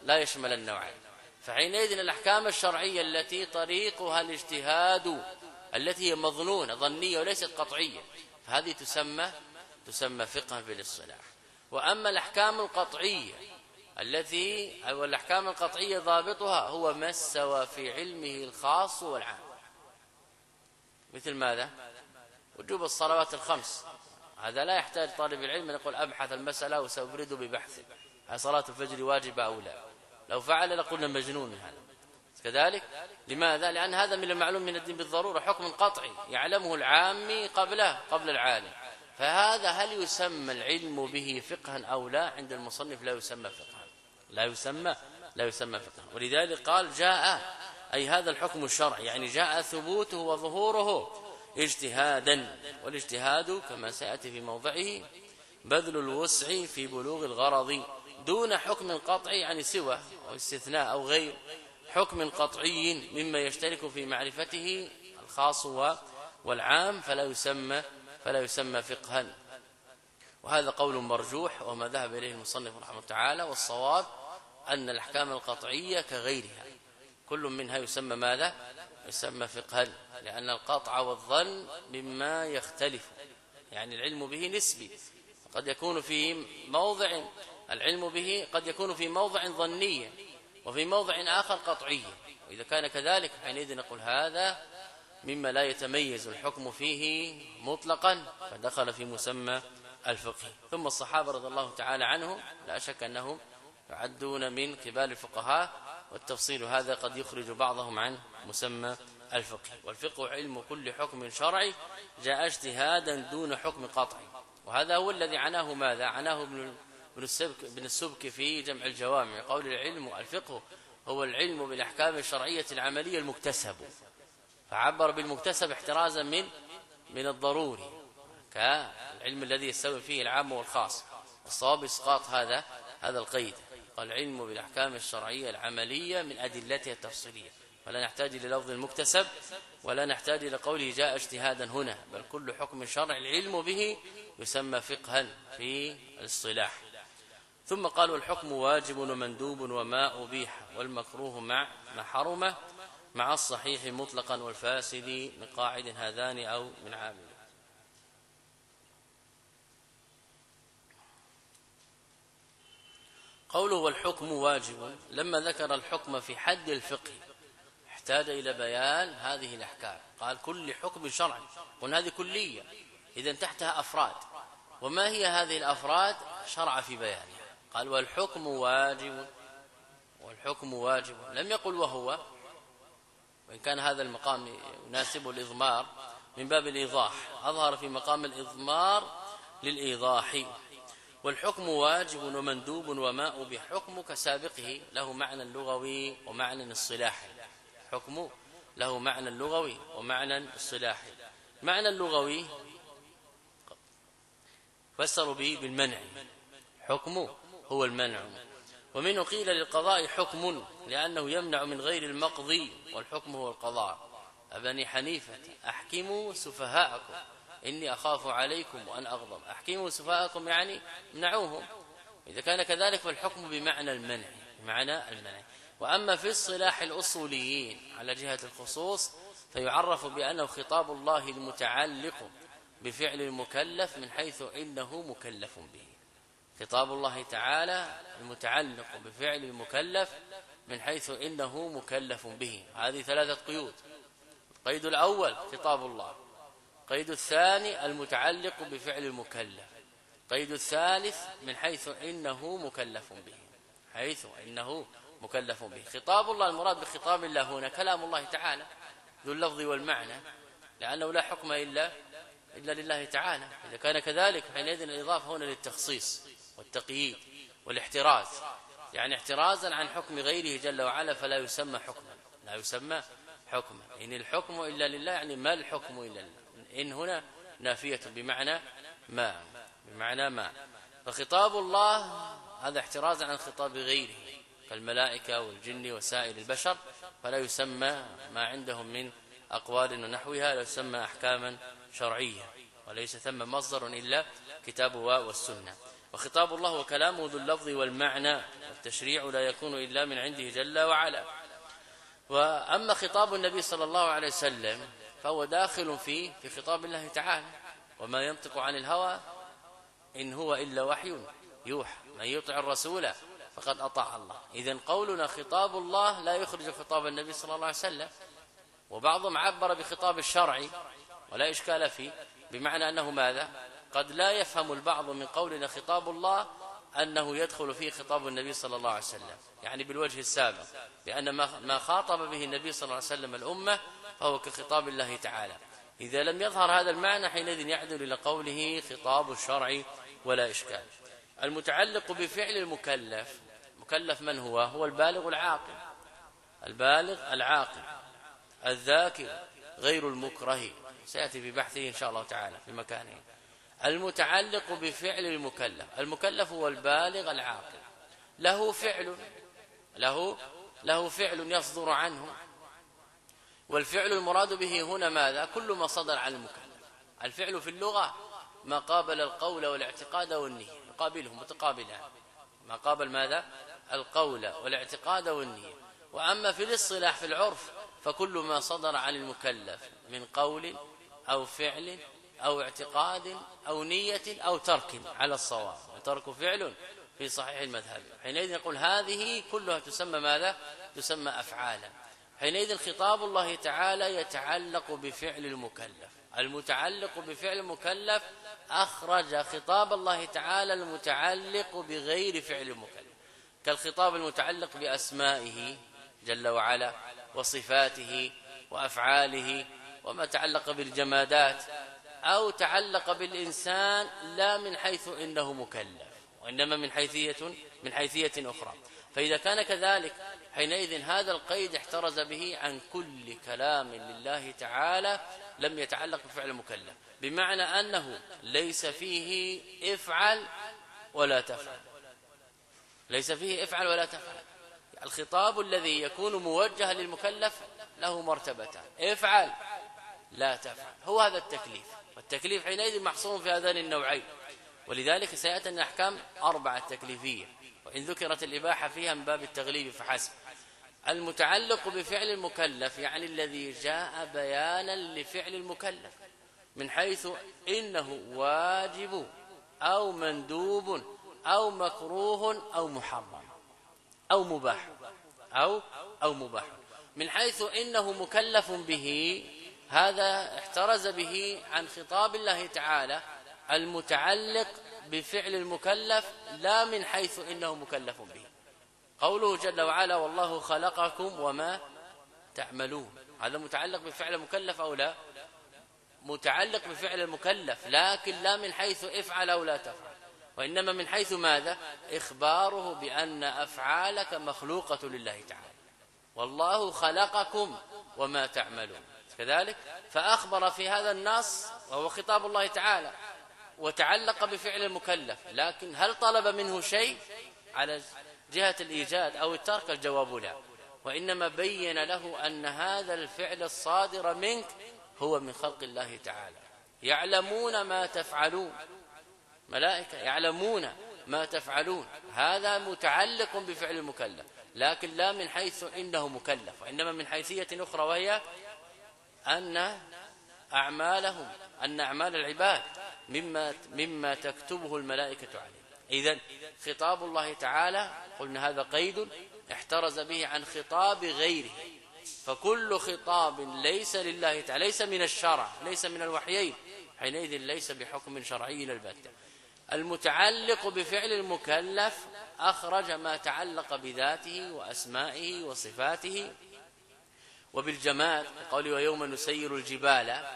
لا يشمل النوعين. فحينئذ الأحكام الشرعية التي طريقها الاجتهاد التي هي مظنونة ظنية وليست قطعية فهذه تسمى تسمى فقها في الاصطلاح. وأما الأحكام القطعية التي أو الأحكام القطعية ضابطها هو ما استوى في علمه الخاص والعام. مثل ماذا؟ وجوب الصلوات الخمس. هذا لا يحتاج طالب العلم أن يقول أبحث المسألة وسأفرد ببحث هل صلاة الفجر واجبة أو لا؟ لو فعل لقلنا مجنون هذا. كذلك لماذا؟ لأن هذا من المعلوم من الدين بالضرورة حكم قطعي يعلمه العامي قبله قبل العالم. فهذا هل يسمى العلم به فقها أو لا؟ عند المصنف لا يسمى فقها. لا يسمى لا يسمى فقها. ولذلك قال جاء أي هذا الحكم الشرعي يعني جاء ثبوته وظهوره اجتهادا والاجتهاد كما سيأتي في موضعه بذل الوسع في بلوغ الغرض دون حكم قطعي يعني سوى أو استثناء أو غير حكم قطعي مما يشترك في معرفته الخاص والعام فلا يسمى فلا يسمى فقها. وهذا قول مرجوح وما ذهب إليه المصنف رحمه الله تعالى والصواب أن الأحكام القطعية كغيرها. كل منها يسمى ماذا؟ يسمى فقها لأن القطع والظن مما يختلف. يعني العلم به نسبي. قد يكون في موضع العلم به قد يكون في موضع ظني وفي موضع آخر قطعي. وإذا كان كذلك حينئذ نقول هذا مما لا يتميز الحكم فيه مطلقا فدخل في مسمى الفقه. ثم الصحابة رضي الله تعالى عنهم لا شك أنهم يعدون من كبار الفقهاء والتفصيل هذا قد يخرج بعضهم عن مسمى الفقه. والفقه علم كل حكم شرعي جاء اجتهادا دون حكم قطعي. وهذا هو الذي عناه ماذا؟ عناه ابن ابن السبك ابن السبك في جمع الجوامع. قول العلم الفقه هو العلم بالأحكام الشرعية العملية المكتسب. فعبر بالمكتسب احترازا من من الضروري. كالعلم الذي يستوي فيه العام والخاص. الصواب إسقاط هذا هذا القيد. العلم بالأحكام الشرعية العملية من أدلتها التفصيلية. ولا نحتاج إلى لفظ المكتسب ولا نحتاج إلى قوله جاء اجتهادا هنا بل كل حكم شرعي العلم به يسمى فقها في الاصطلاح. ثم قالوا الحكم واجب ومندوب وما أبيح والمكروه مع ما حرم مع الصحيح مطلقا والفاسد من قاعد هذان أو من عامل. قوله والحكم واجب. لما ذكر الحكم في حد الفقه احتاج إلى بيان هذه الأحكام. قال كل حكم شرعي قلنا هذه كلية. إذا تحتها أفراد. وما هي هذه الأفراد؟ شرع في بيانها. قال والحكم واجب. والحكم واجب. لم يقل وهو. وإن كان هذا المقام يناسب الإضمار من باب الإيضاح. أظهر في مقام الإضمار للإيضاح. والحكم واجب ومندوب وما بحكم كسابقه له معنى لغوي ومعنى اصطلاحي. حكم له معنى لغوي ومعنى اصطلاحي. معنى اللغوي فسروا به بالمنع. حكم هو المنع. ومنه قيل للقضاء حكم لأنه يمنع من غير المقضي والحكم هو القضاء. أبني حنيفة أحكموا سفهاءكم. إني أخاف عليكم وأن أغضب. أحكموا سفهاءكم يعني منعوهم إذا كان كذلك فالحكم بمعنى المنع بمعنى المنع. وأما في الصلاح الأصوليين على جهة الخصوص فيعرف بأنه خطاب الله المتعلق بفعل المكلف من حيث إنه مكلف به. خطاب الله تعالى المتعلق بفعل المكلف من حيث إنه مكلف به. هذه ثلاثة قيود. القيد الأول خطاب الله. القيد الثاني المتعلق بفعل المكلف. القيد الثالث من حيث إنه مكلف به. حيث إنه مكلف به. خطاب الله المراد بخطاب الله هنا كلام الله تعالى ذو اللفظ والمعنى لأنه لا حكم إلا إلا لله تعالى. إذا كان كذلك حينئذ الإضافة هنا للتخصيص والتقييد والاحتراز. يعني احترازا عن حكم غيره جل وعلا فلا يسمى حكما. لا يسمى حكما. إن الحكم إلا لله يعني ما الحكم إلا لله؟ إن هنا نافية بمعنى ما بمعنى ما. فخطاب الله هذا احتراز عن خطاب غيره كالملائكة والجن وسائر البشر فلا يسمى ما عندهم من أقوال ونحوها لا يسمى أحكاما شرعية وليس ثم مصدر إلا كتاب والسنة. وخطاب الله وكلامه ذو اللفظ والمعنى والتشريع لا يكون إلا من عنده جل وعلا. وأما خطاب النبي صلى الله عليه وسلم فهو داخل في في خطاب الله تعالى. وما ينطق عن الهوى إن هو إلا وحي يوحى. من يطع الرسول فقد أطاع الله. إذا قولنا خطاب الله لا يخرج خطاب النبي صلى الله عليه وسلم. وبعضهم عبر بخطاب الشرع ولا إشكال فيه بمعنى أنه ماذا؟ قد لا يفهم البعض من قولنا خطاب الله أنه يدخل فيه خطاب النبي صلى الله عليه وسلم. يعني بالوجه السابق لأن ما خاطب به النبي صلى الله عليه وسلم الأمة فهو كخطاب الله تعالى. إذا لم يظهر هذا المعنى حينئذ يعدل إلى قوله خطاب الشرع ولا إشكال. المتعلق بفعل المكلف مكلف من هو؟ هو البالغ العاقل. البالغ العاقل الذاكر غير المكره. سيأتي في بحثه إن شاء الله تعالى في مكانه. المتعلق بفعل المكلف المكلف هو البالغ العاقل. له فعل له له فعل يصدر عنه. والفعل المراد به هنا ماذا؟ كل ما صدر عن المكلف. الفعل في اللغة ما قابل القول والاعتقاد والنية يقابلهم متقابلان. ما قابل ماذا؟ القول والاعتقاد والنية وأما في الاصطلاح في العرف فكل ما صدر عن المكلف من قول أو فعل أو اعتقاد أو نية أو ترك على الصواب. ترك فعل في صحيح المذهب. حينئذ نقول هذه كلها تسمى ماذا؟ تسمى أفعالا. حينئذ خطاب الله تعالى يتعلق بفعل المكلف. المتعلق بفعل المكلف أخرج خطاب الله تعالى المتعلق بغير فعل المكلف. كالخطاب المتعلق بأسمائه جل وعلا وصفاته وأفعاله وما تعلق بالجمادات أو تعلق بالإنسان لا من حيث إنه مكلف وإنما من حيثية من حيثية أخرى. فإذا كان كذلك حينئذ هذا القيد احترز به عن كل كلام لله تعالى لم يتعلق بفعل المكلف بمعنى أنه ليس فيه افعل ولا تفعل. ليس فيه افعل ولا تفعل. الخطاب الذي يكون موجها للمكلف له مرتبتان افعل لا تفعل. هو هذا التكليف والتكليف حينئذ محصور في هذان النوعين. ولذلك سيأتي الأحكام أربعة تكليفية وإن ذكرت الإباحة فيها من باب التغليب فحسب. المتعلق بفعل المكلف يعني الذي جاء بيانا لفعل المكلف من حيث إنه واجب أو مندوب أو مكروه أو محرم أو مباح أو أو مباح. من حيث إنه مكلف به هذا احترز به عن خطاب الله تعالى المتعلق بفعل المكلف لا من حيث إنه مكلف به. قوله جل وعلا والله خلقكم وما تعملون. هذا متعلق بفعل المكلف أو لا؟ متعلق بفعل المكلف لكن لا من حيث افعل أو لا تفعل. وإنما من حيث ماذا؟ إخباره بأن أفعالك مخلوقة لله تعالى. والله خلقكم وما تعملون. كذلك؟ فأخبر في هذا النص وهو خطاب الله تعالى وتعلق بفعل المكلف. لكن هل طلب منه شيء؟ على جهة الإيجاد أو الترك الجواب لا. وإنما بين له أن هذا الفعل الصادر منك هو من خلق الله تعالى. يعلمون ما تفعلون. ملائكة يعلمون ما تفعلون. هذا متعلق بفعل المكلف. لكن لا من حيث إنه مكلف وإنما من حيثية أخرى وهي أن أعمالهم أن أعمال العباد مما, مما تكتبه الملائكة عليه إذا خطاب الله تعالى قلنا هذا قيد احترز به عن خطاب غيره. فكل خطاب ليس لله تعالى ليس من الشرع ليس من الوحيين حينئذ ليس بحكم شرعي البتة. المتعلق بفعل المكلف أخرج ما تعلق بذاته وأسمائه وصفاته. وبالجمال قولي ويوم نسير الجبال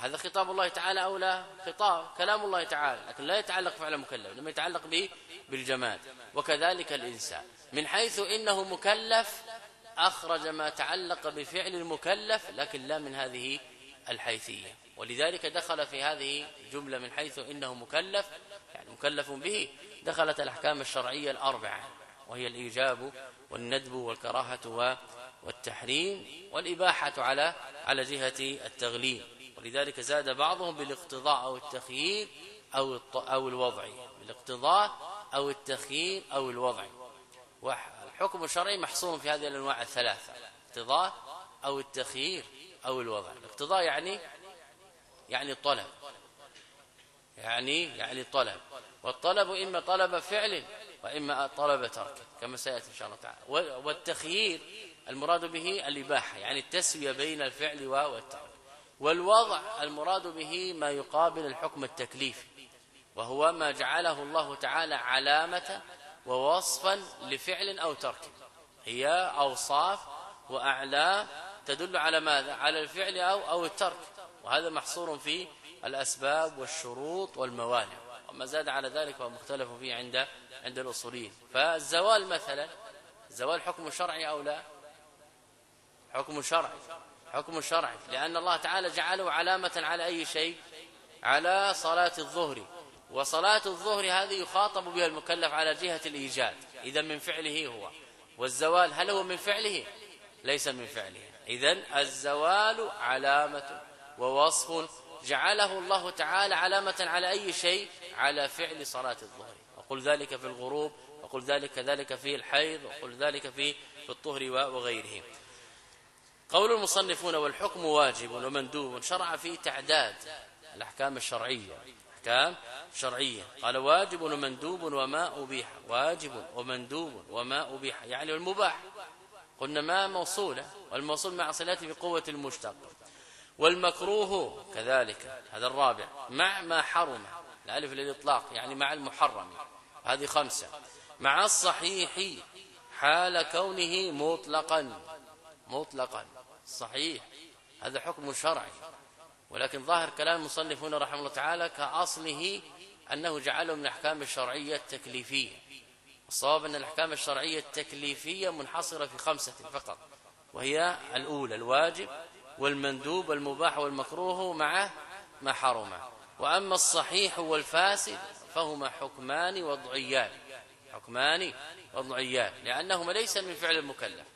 هذا خطاب الله تعالى أو لا؟ خطاب كلام الله تعالى لكن لا يتعلق فعل مكلف لما يتعلق به بالجمال وكذلك الإنسان. من حيث إنه مكلف أخرج ما تعلق بفعل المكلف لكن لا من هذه الحيثية. ولذلك دخل في هذه جملة من حيث إنه مكلف يعني مكلف به دخلت الأحكام الشرعية الأربعة وهي الإيجاب والندب والكراهة والتحريم والإباحة على على جهة التغليب ولذلك زاد بعضهم بالاقتضاء أو التخيير أو أو الوضع. بالاقتضاء أو التخيير أو الوضع. والحكم الشرعي محصور في هذه الأنواع الثلاثة. اقتضاء أو التخيير أو الوضع. الاقتضاء يعني يعني الطلب. يعني يعني الطلب. والطلب إما طلب فعل وإما طلب ترك كما سيأتي إن شاء الله تعالى. والتخيير المراد به الإباحة يعني التسوية بين الفعل والترك. والوضع المراد به ما يقابل الحكم التكليفي وهو ما جعله الله تعالى علامة ووصفا لفعل أو ترك. هي أوصاف وأعلام تدل على ماذا؟ على الفعل أو, أو الترك. وهذا محصور في الأسباب والشروط والموانع. وما زاد على ذلك فهو مختلف فيه عند عند الأصوليين. فالزوال مثلا زوال حكم شرعي أو لا؟ حكم شرعي. حكم شرعي لأن الله تعالى جعله علامة على أي شيء؟ على صلاة الظهر. وصلاة الظهر هذه يخاطب بها المكلف على جهة الإيجاد إذا من فعله هو. والزوال هل هو من فعله؟ ليس من فعله. إذا الزوال علامة ووصف جعله الله تعالى علامة على أي شيء؟ على فعل صلاة الظهر. وقل ذلك في الغروب وقل ذلك كذلك في الحيض وقل ذلك في في الطهر وغيره. قول المصنفون والحكم واجب ومندوب شرع في تعداد الأحكام الشرعية. أحكام شرعية. قال واجب ومندوب وما أبيح. واجب ومندوب وما أبيح. يعني المباح. قلنا ما موصولة والموصول مع صلاته بقوة المشتق. والمكروه كذلك. هذا الرابع. مع ما حرم. الألف للإطلاق. يعني مع المحرم. هذه خمسة. مع الصحيح حال كونه مطلقا. مطلقا. صحيح. هذا حكم شرعي. ولكن ظاهر كلام المصنفون رحمه الله تعالى كأصله أنه جعله من الأحكام الشرعية التكليفية. الصواب أن الأحكام الشرعية التكليفية منحصرة في خمسة فقط وهي الأولى الواجب والمندوب والمباح والمكروه مع ما حرم. وأما الصحيح والفاسد فهما حكمان وضعيان. حكمان وضعيان لأنهما ليس من فعل المكلف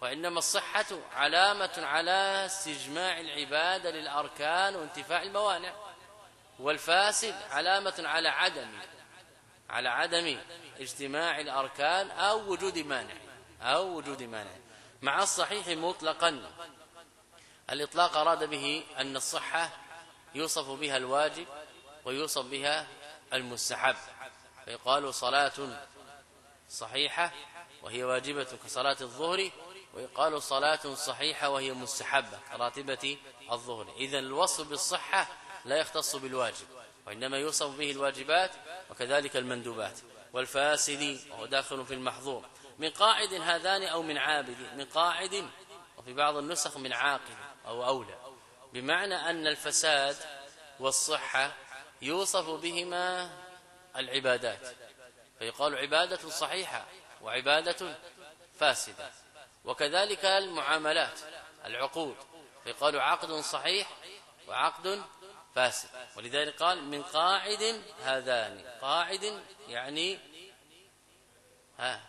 وإنما الصحة علامة على استجماع العبادة للأركان وانتفاع الموانع. والفاسد علامة على عدم على عدم اجتماع الأركان أو وجود مانع أو وجود مانع. مع الصحيح مطلقا. الإطلاق أراد به أن الصحة يوصف بها الواجب ويوصف بها المستحب. فيقال صلاة صحيحة وهي واجبة كصلاة الظهر ويقال صلاة صحيحة وهي مستحبة كراتبة الظهر. إذا الوصف بالصحة لا يختص بالواجب وإنما يوصف به الواجبات وكذلك المندوبات. والفاسد وهو داخل في المحظور من قاعد هذان أو من عابد؟ من قاعد وفي بعض النسخ من عاقل أو أولى. بمعنى أن الفساد والصحة يوصف بهما العبادات. فيقال عبادة صحيحة وعبادة فاسدة. وكذلك المعاملات العقود. فيقال عقد صحيح وعقد فاسد. ولذلك قال من قاعد هذان. قاعد يعني ها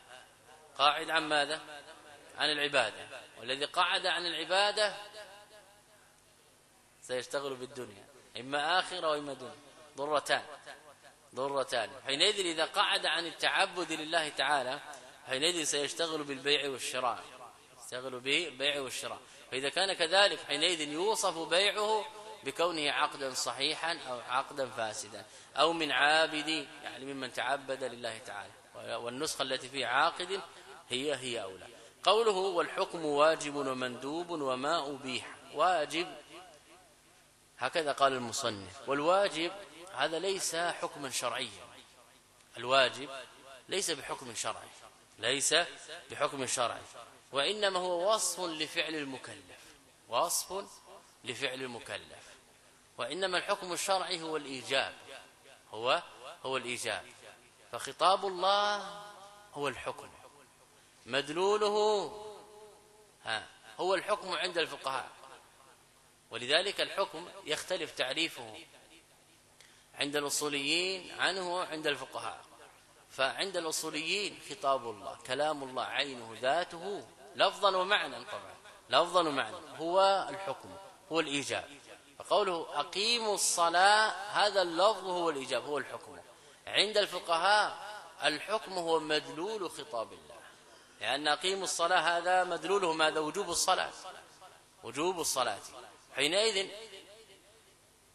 قاعد عن ماذا؟ عن العبادة. والذي قعد عن العبادة سيشتغل بالدنيا إما آخرة وإما دنيا. ضرتان ضرتان. حينئذ إذا قعد عن التعبد لله تعالى حينئذ سيشتغل بالبيع والشراء. يشتغل به البيع والشراء. فإذا كان كذلك حينئذ يوصف بيعه بكونه عقدا صحيحا أو عقدا فاسدا أو من عابد يعني ممن تعبد لله تعالى. والنسخة التي فيها عاقد هي هي أولى. قوله والحكم واجب ومندوب وما أبيح. واجب هكذا قال المصنف. والواجب هذا ليس حكما شرعيا. الواجب ليس بحكم شرعي ليس بحكم شرعي. وإنما هو وصف لفعل المكلف. وصف لفعل المكلف. وإنما الحكم الشرعي هو الإيجاب. هو هو الإيجاب. فخطاب الله هو الحكم. مدلوله ها هو الحكم عند الفقهاء. ولذلك الحكم يختلف تعريفه عند الأصوليين عنه عند الفقهاء. فعند الأصوليين خطاب الله كلام الله عينه ذاته لفظا ومعنى طبعا. لفظا ومعنى هو الحكم هو الإيجاب. فقوله أقيموا الصلاة هذا اللفظ هو الإيجاب هو الحكم. عند الفقهاء الحكم هو مدلول خطاب الله. لأن أقيموا الصلاة هذا مدلوله ماذا وجوب الصلاة. وجوب الصلاة. حينئذ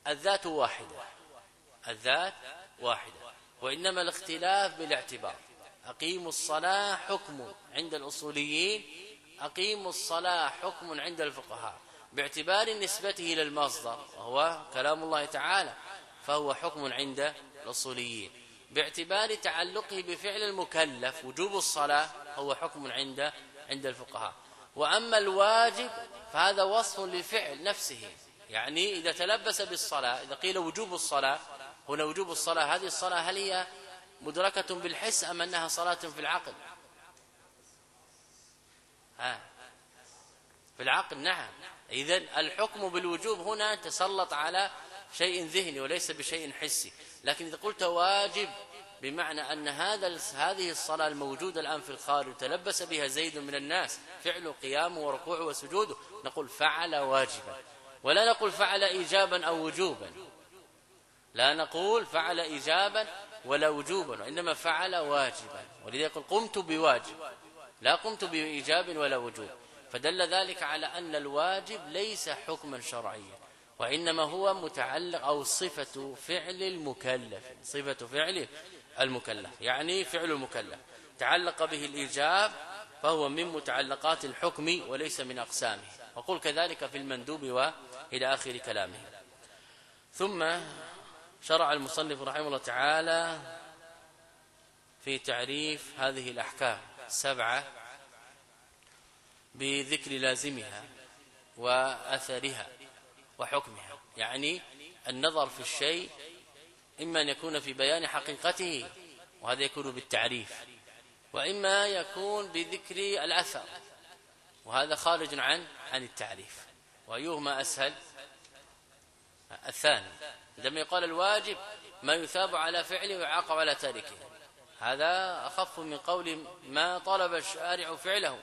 الذات واحدة. الذات واحدة. وإنما الاختلاف بالاعتبار. أقيموا الصلاة حكم عند الأصوليين أقيموا الصلاة حكم عند الفقهاء باعتبار نسبته إلى المصدر وهو كلام الله تعالى فهو حكم عند الأصوليين. باعتبار تعلقه بفعل المكلف وجوب الصلاة هو حكم عند عند الفقهاء. وأما الواجب فهذا وصف لفعل نفسه. يعني إذا تلبس بالصلاة إذا قيل وجوب الصلاة هنا وجوب الصلاة هذه الصلاة هل هي مدركة بالحس أم أنها صلاة في العقل؟ ها. في العقل نعم. إذا الحكم بالوجوب هنا تسلط على شيء ذهني وليس بشيء حسي. لكن إذا قلت واجب بمعنى أن هذا هذه الصلاة الموجودة الآن في الخارج تلبس بها زيد من الناس فعل قيامه وركوعه وسجوده نقول فعل واجبا. ولا نقول فعل إيجابا أو وجوبا. لا نقول فعل إيجابا ولا وجوبا وإنما فعل واجبا. يقول قمت بواجب. لا قمت بإيجاب ولا وجوب. فدل ذلك على أن الواجب ليس حكما شرعيا وإنما هو متعلق أو صفة فعل المكلف صفة فعل المكلف يعني فعل المكلف. تعلق به الإيجاب فهو من متعلقات الحكم وليس من أقسامه. وقل كذلك في المندوب وإلى آخر كلامه. ثم شرع المصنف رحمه الله تعالى في تعريف هذه الأحكام. السبعة بذكر لازمها وأثرها وحكمها. يعني النظر في الشيء إما أن يكون في بيان حقيقته وهذا يكون بالتعريف وإما يكون بذكر الأثر وهذا خارج عن عن التعريف. وأيهما أسهل؟ الثاني عندما يقال الواجب ما يثاب على فعله ويعاقب على تاركه. هذا أخف من قول ما طلب الشارع فعله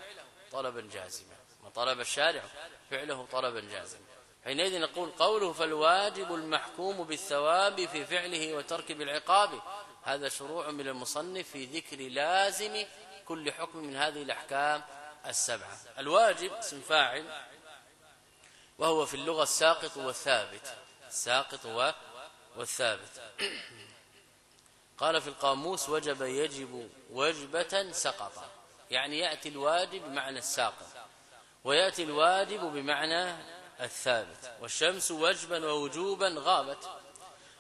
طلبا جازما. ما طلب الشارع فعله طلبا جازما. حينئذ نقول قوله فالواجب المحكوم بالثواب في فعله وترك بالعقاب. هذا شروع من المصنف في ذكر لازم كل حكم من هذه الأحكام السبعة. الواجب اسم فاعل وهو في اللغة الساقط والثابت. الساقط والثابت. قال في القاموس وجب يجب وجبة سقط يعني يأتي الواجب بمعنى الساقط ويأتي الواجب بمعنى الثابت والشمس وجبا ووجوبا غابت.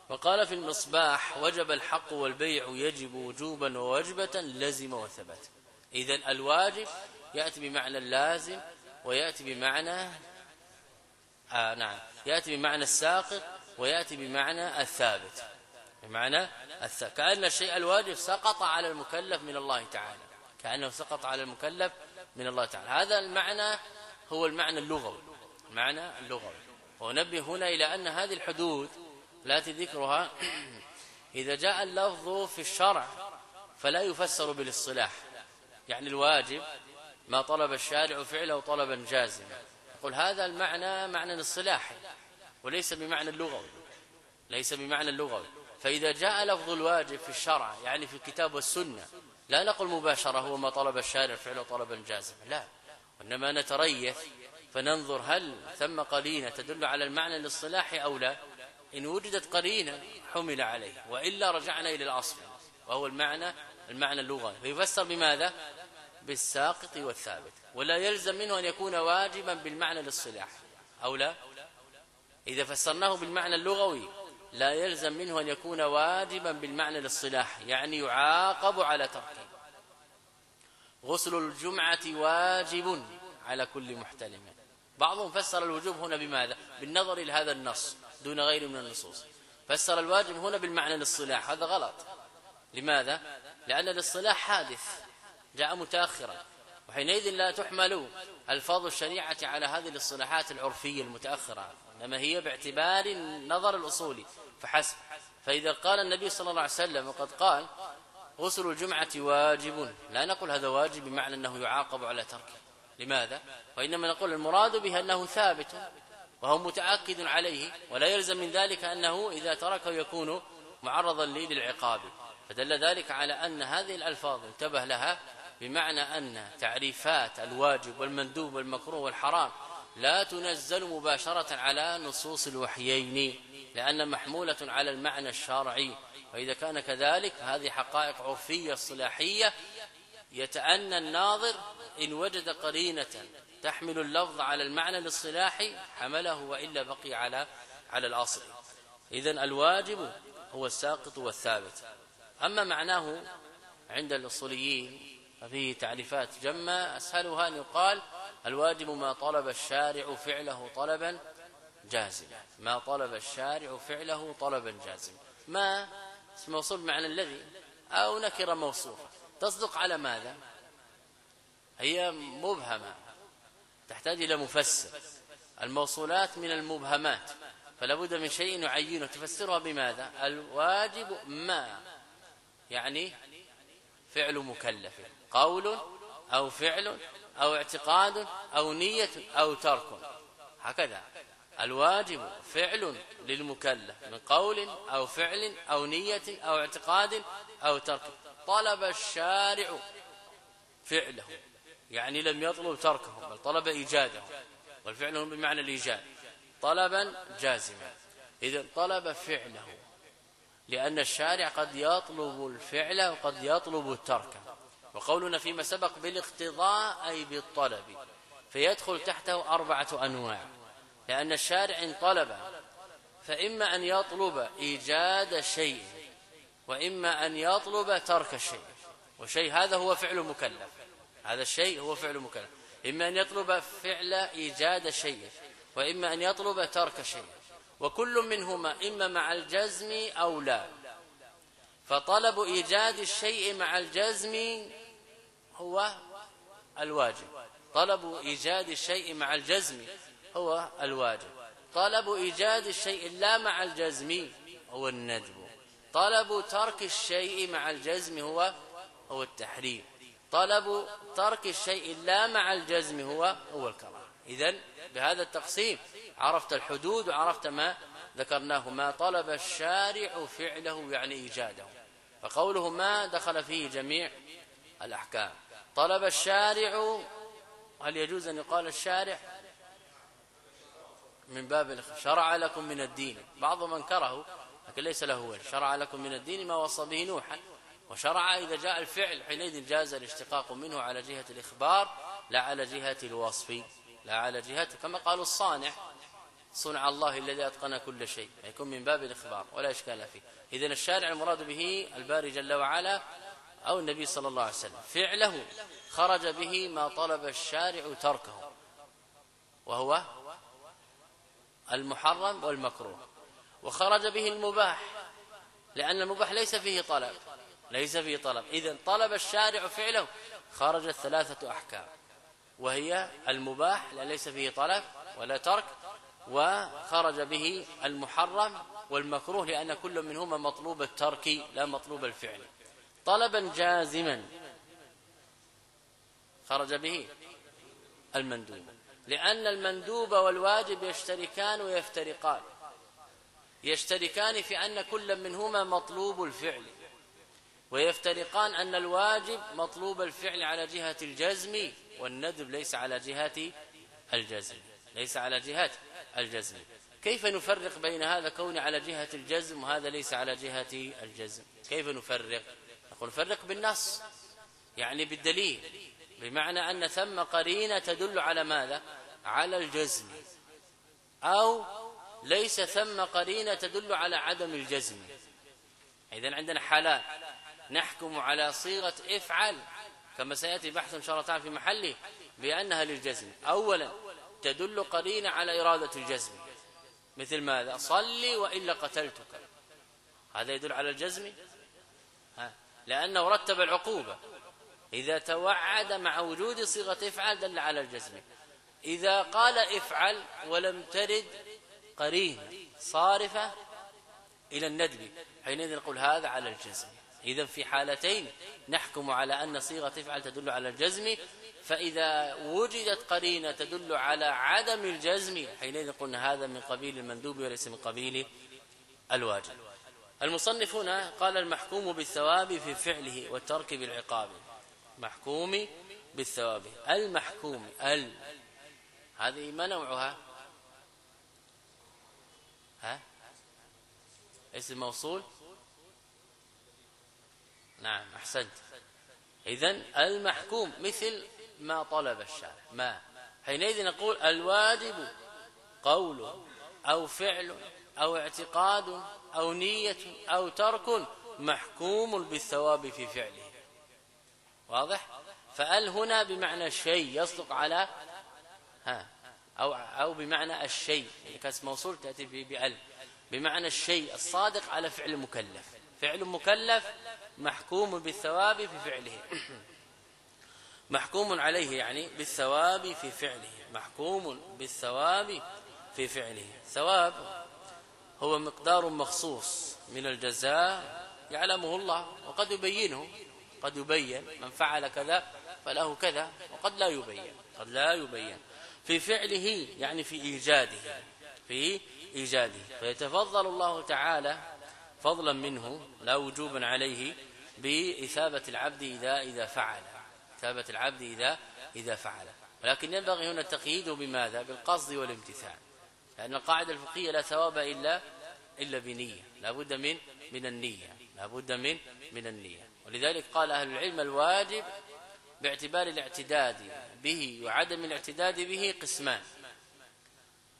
وقال في المصباح وجب الحق والبيع يجب وجوبا ووجبة لزم وثبت. إذا الواجب يأتي بمعنى اللازم ويأتي بمعنى آه نعم يأتي بمعنى الساقط ويأتي بمعنى الثابت. بمعنى كأن الشيء الواجب سقط على المكلف من الله تعالى. كأنه سقط على المكلف من الله تعالى. هذا المعنى هو المعنى اللغوي. المعنى اللغوي. ونبه هنا إلى أن هذه الحدود لا ذكرها إذا جاء اللفظ في الشرع فلا يفسر بالاصطلاح. يعني الواجب ما طلب الشارع فعله طلبا جازما. يقول هذا المعنى معنى اصطلاحي وليس بمعنى اللغوي. ليس بمعنى اللغوي. فإذا جاء لفظ الواجب في الشرع يعني في الكتاب والسنة لا نقول مباشرة هو ما طلب الشارع فعله طلبا جازما لا. وإنما نتريث فننظر هل ثم قرينة تدل على المعنى الاصطلاحي أو لا. إن وجدت قرينة حمل عليه وإلا رجعنا إلى الأصل وهو المعنى المعنى اللغوي فيفسر بماذا؟ بالساقط والثابت ولا يلزم منه أن يكون واجبا بالمعنى الاصطلاحي أو لا؟ إذا فسرناه بالمعنى اللغوي لا يلزم منه أن يكون واجبا بالمعنى الاصطلاحي يعني يعاقب على تركه. غسل الجمعة واجب على كل محتلم. بعضهم فسر الوجوب هنا بماذا؟ بالنظر إلى هذا النص دون غير من النصوص. فسر الواجب هنا بالمعنى الاصطلاح هذا غلط. لماذا؟ لأن الاصطلاح حادث جاء متاخرا. وحينئذ لا تحمل ألفاظ الشريعة على هذه الاصطلاحات العرفية المتأخرة. إنما هي باعتبار النظر الأصولي فحسب. فإذا قال النبي صلى الله عليه وسلم وقد قال غسل الجمعة واجب. لا نقول هذا واجب بمعنى أنه يعاقب على تركه. لماذا؟ وإنما نقول المراد به أنه ثابت وهو متأكد عليه ولا يلزم من ذلك أنه إذا تركه يكون معرضا للعقاب. فدل ذلك على أن هذه الألفاظ انتبه لها بمعنى أن تعريفات الواجب والمندوب والمكروه والحرام لا تنزل مباشرة على نصوص الوحيين لأن محمولة على المعنى الشرعي. وإذا كان كذلك هذه حقائق عرفية صلاحية يتأنى الناظر إن وجد قرينة تحمل اللفظ على المعنى الاصطلاحي حمله وإلا بقي على على الأصل. إذا الواجب هو الساقط والثابت. أما معناه عند الأصوليين ففيه تعريفات جمة أسهلها أن يقال الواجب ما طلب الشارع فعله طلبا جازما. ما طلب الشارع فعله طلبا جازما. ما موصول بمعنى الذي أو نكرة موصوفة. تصدق على ماذا؟ هي مبهمة. تحتاج إلى مفسر. الموصولات من المبهمات. فلا بد من شيء يعينه. تفسرها بماذا؟ الواجب ما. يعني فعل مكلف. قول أو فعل أو اعتقاد أو نية أو ترك. هكذا. الواجب فعل للمكلف من قول أو فعل أو نية أو اعتقاد أو ترك. طلب الشارع فعله. يعني لم يطلب تركه بل طلب إيجاده. والفعل بمعنى الإيجاد. طلبا جازما. إذا طلب فعله. لأن الشارع قد يطلب الفعل وقد يطلب الترك. وقولنا فيما سبق بالاقتضاء أي بالطلب. فيدخل تحته أربعة أنواع. لأن الشارع إن طلب فإما أن يطلب إيجاد شيء وإما أن يطلب ترك الشيء وشيء هذا هو فعل مكلف. هذا الشيء هو فعل مكلف. إما أن يطلب فعل إيجاد شيء وإما أن يطلب ترك شيء. وكل منهما إما مع الجزم أو لا. فطلب إيجاد الشيء مع الجزم هو الواجب. طلب إيجاد الشيء مع الجزم هو الواجب. طلب إيجاد الشيء لا مع الجزم هو الندب طلب ترك الشيء مع الجزم هو هو التحريم. طلب ترك الشيء لا مع الجزم هو هو الكراهة. اذا بهذا التقسيم عرفت الحدود وعرفت ما ذكرناه ما طلب الشارع فعله يعني إيجاده. فقوله ما دخل فيه جميع الأحكام. طلب الشارع هل يجوز أن يقال الشارع؟ من باب شرع لكم من الدين. بعض من كره لكن ليس له شرع لكم من الدين ما وصى به نوحا. وشرع إذا جاء الفعل حينئذ جاز الاشتقاق منه على جهة الإخبار لا على جهة الوصف لا على جهة كما قالوا الصانع. صنع الله الذي أتقن كل شيء يكون من باب الإخبار ولا إشكال فيه. إذن الشارع المراد به الباري جل وعلا أو النبي صلى الله عليه وسلم. فعله خرج به ما طلب الشارع تركه وهو المحرم والمكروه. وخرج به المباح لأن المباح ليس فيه طلب ليس فيه طلب. إذا طلب الشارع فعله خرجت ثلاثة أحكام وهي المباح لا ليس فيه طلب ولا ترك وخرج به المحرم والمكروه لأن كل منهما مطلوب الترك لا مطلوب الفعل. طلبا جازما خرج به المندوب. لأن المندوب والواجب يشتركان ويفترقان. يشتركان في أن كل منهما مطلوب الفعل. ويفترقان أن الواجب مطلوب الفعل على جهة الجزم والندب ليس على جهة الجزم ليس على جهة الجزم. كيف نفرق بين هذا كون على جهة الجزم وهذا ليس على جهة الجزم؟ كيف نفرق؟ نقول نفرق بالنص يعني بالدليل. بمعنى أن ثم قرينة تدل على ماذا؟ على الجزم. أو ليس ثم قرينة تدل على عدم الجزم. إذن عندنا حالات. نحكم على صيغة افعل كما سيأتي بحث إن شاء الله تعالى في محله بأنها للجزم. أولا تدل قرينة على إرادة الجزم. مثل ماذا؟ صلي وإلا قتلتك. هذا يدل على الجزم؟ ها؟ لأنه رتب العقوبة. إذا توعد مع وجود صيغة افعل دل على الجزم. إذا قال إفعل ولم ترد قرينة صارفة إلى الندب. حينئذ نقول هذا على الجزم. إذا في حالتين نحكم على أن صيغة إفعل تدل على الجزم فإذا وجدت قرينة تدل على عدم الجزم حينئذ قلنا هذا من قبيل المندوب وليس من قبيل الواجب. المصنف هنا قال المحكوم بالثواب في فعله والترك بالعقاب. محكوم بالثواب. المحكوم ال. هذه ما نوعها؟ ها؟ اسم موصول؟ نعم أحسنت. اذا المحكوم مثل ما طلب الشارع. ما. حينئذ نقول الواجب قول أو فعل أو اعتقاد أو نية أو ترك محكوم بالثواب في فعله. واضح؟ فأل هنا بمعنى الشيء يصدق على ها أو أو بمعنى الشيء. يعني كاس موصول تأتي بأل. بمعنى الشيء الصادق على فعل مكلف. فعل مكلف محكوم بالثواب في فعله. محكوم عليه يعني بالثواب في فعله. محكوم بالثواب في فعله. ثواب هو مقدار مخصوص من الجزاء يعلمه الله وقد يبينه. قد يبين من فعل كذا فله كذا وقد لا يبين. قد لا يبين. في فعله يعني في إيجاده. في إيجاده. فيتفضل الله تعالى فضلا منه لا وجوبا عليه بإثابة العبد إذا إذا فعل. اثابه العبد إذا إذا فعل. ولكن ينبغي هنا التقييد بماذا؟ بالقصد والامتثال. لأن القاعدة الفقهية لا ثواب إلا إلا بنية. لا بد من من النية. لا بد من من النية. ولذلك قال أهل العلم الواجب باعتبار الاعتداد به وعدم الاعتداد به قسمان.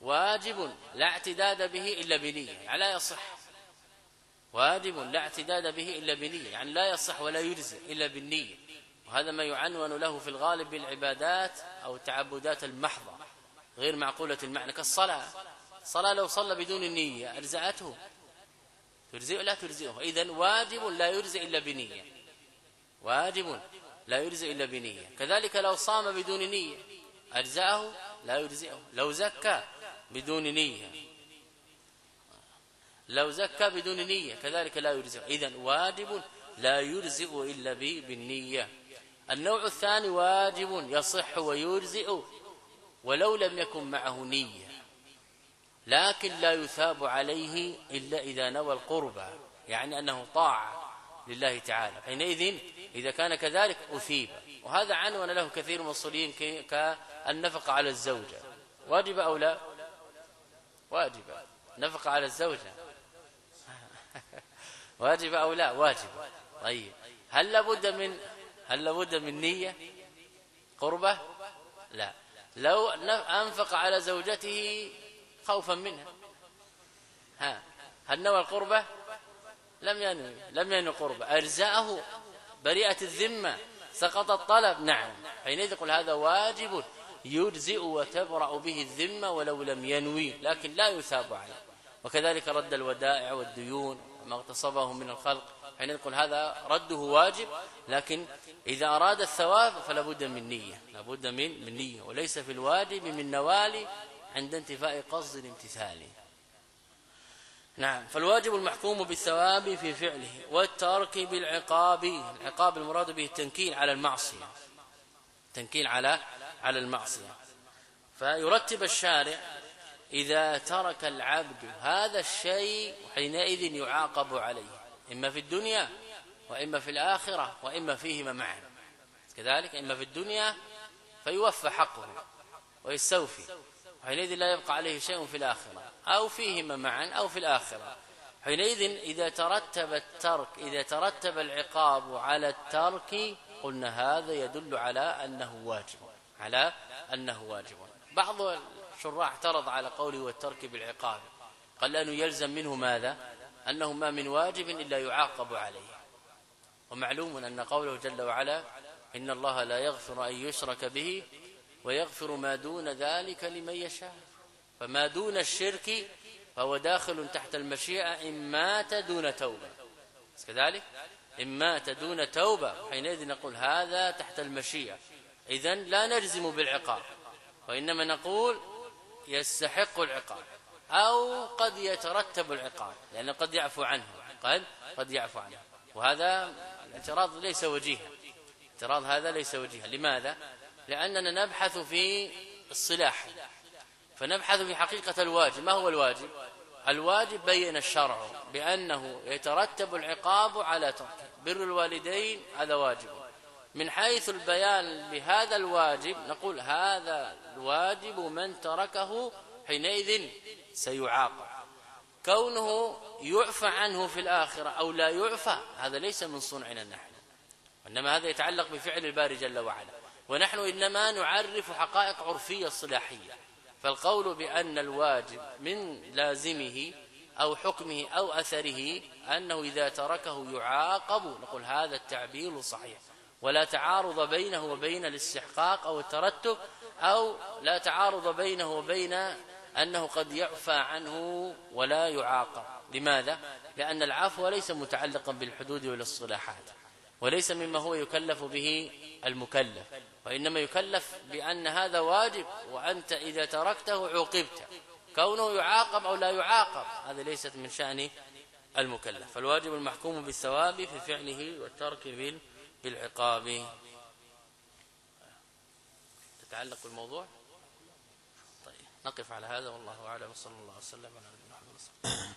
واجب لا اعتداد به إلا بنية. يعني لا يصح. واجب لا اعتداد به إلا بنية. يعني لا يصح ولا يجزي إلا بالنية. وهذا ما يعنون له في الغالب بالعبادات أو التعبدات المحضة غير معقولة المعنى كالصلاة. الصلاة لو صلى بدون النية أرزعته. ترزئ؟ لا ترزئه. اذا واجب لا يرزئ إلا بنية. واجب لا يرزئ إلا بنية. كذلك لو صام بدون نية اجزاه لا يرزئه. لو زكى بدون نية. لو زكى بدون نية كذلك لا يرزئه. اذا واجب لا يرزئ إلا بالنية. النوع الثاني واجب يصح ويرزئ ولو لم يكن معه نية. لكن لا يثاب عليه إلا إذا نوى القربى يعني أنه طاعه لله تعالى. حينئذ إذا كان كذلك أثيب. وهذا عنوان له كثير من المصلين كالنفقه على الزوجة. واجب أو لا؟ واجب. نفقه على الزوجة. واجب أو لا؟ واجب. طيب. هل لابد من هل لابد من نية؟ قربة؟ لا. لو أنفق على زوجته خوفا منها. ها. هل نوى القربة؟ لم ينوي. لم ينوي قربة. أرزاءه بريئة الذمة سقط الطلب. نعم. حينئذ يقول هذا واجب. يجزئ وتبرأ به الذمة ولو لم ينوي لكن لا يثاب عليه. وكذلك رد الودائع والديون وما اغتصبه من الخلق. حين يقول هذا رده واجب لكن إذا أراد الثواب فلا بد من نية لا بد من من نية وليس في الواجب من نوال عند انتفاء قصد الامتثال. نعم فالواجب المحكوم بالثواب في فعله والترك بالعقاب العقاب المراد به التنكيل على المعصية تنكيل على على المعصية. فيرتب الشارع إذا ترك العبد هذا الشيء حينئذ يعاقب عليه. إما في الدنيا وإما في الآخرة وإما فيهما معا. كذلك إما في الدنيا فيوفى حقه ويستوفي حينئذ لا يبقى عليه شيء في الآخرة أو فيهما معا أو في الآخرة. حينئذ إذا ترتب الترك إذا ترتب العقاب على الترك قلنا هذا يدل على أنه واجب على أنه واجب. بعض الشراح اعترض على قوله والترك بالعقاب قال لأنه يلزم منه ماذا؟ أنه ما من واجب إلا يعاقب عليه. ومعلوم أن قوله جل وعلا إن الله لا يغفر أن يشرك به ويغفر ما دون ذلك لمن يشاء. فما دون الشرك فهو داخل تحت المشيئة إن مات دون توبة. كذلك؟ إن مات دون توبة حينئذ نقول هذا تحت المشيئة. إذا لا نجزم بالعقاب وإنما نقول يستحق العقاب. أو قد يترتب العقاب لأنه قد يعفو عنه قد قد يعفو عنه. وهذا الاعتراض ليس وجيها. اعتراض هذا ليس وجيها. لماذا؟ لأننا نبحث في الصلاح فنبحث في حقيقة الواجب. ما هو الواجب؟ الواجب بين الشرع بأنه يترتب العقاب على تركه. بر الوالدين هذا واجب. من حيث البيان بهذا الواجب نقول هذا الواجب من تركه حينئذ سيعاقب. كونه يعفى عنه في الآخرة أو لا يعفى هذا ليس من صنعنا نحن. وإنما هذا يتعلق بفعل الباري جل وعلا. ونحن إنما نعرف حقائق عرفية صلاحية فالقول بأن الواجب من لازمه أو حكمه أو أثره أنه إذا تركه يعاقب نقول هذا التعبير صحيح. ولا تعارض بينه وبين الاستحقاق أو الترتب أو لا تعارض بينه وبين أنه قد يعفى عنه ولا يعاقب. لماذا؟ لأن العفو ليس متعلقا بالحدود والاصطلاحات وليس مما هو يكلف به المكلف وإنما يكلف بأن هذا واجب وأنت إذا تركته عوقبت. كونه يعاقب أو لا يعاقب هذا ليست من شأن المكلف. فالواجب المحكوم بالثواب في فعله والترك بالعقاب. تتعلق بالموضوع؟ نقف على هذا والله أعلم صلى الله وسلم على نبينا محمد.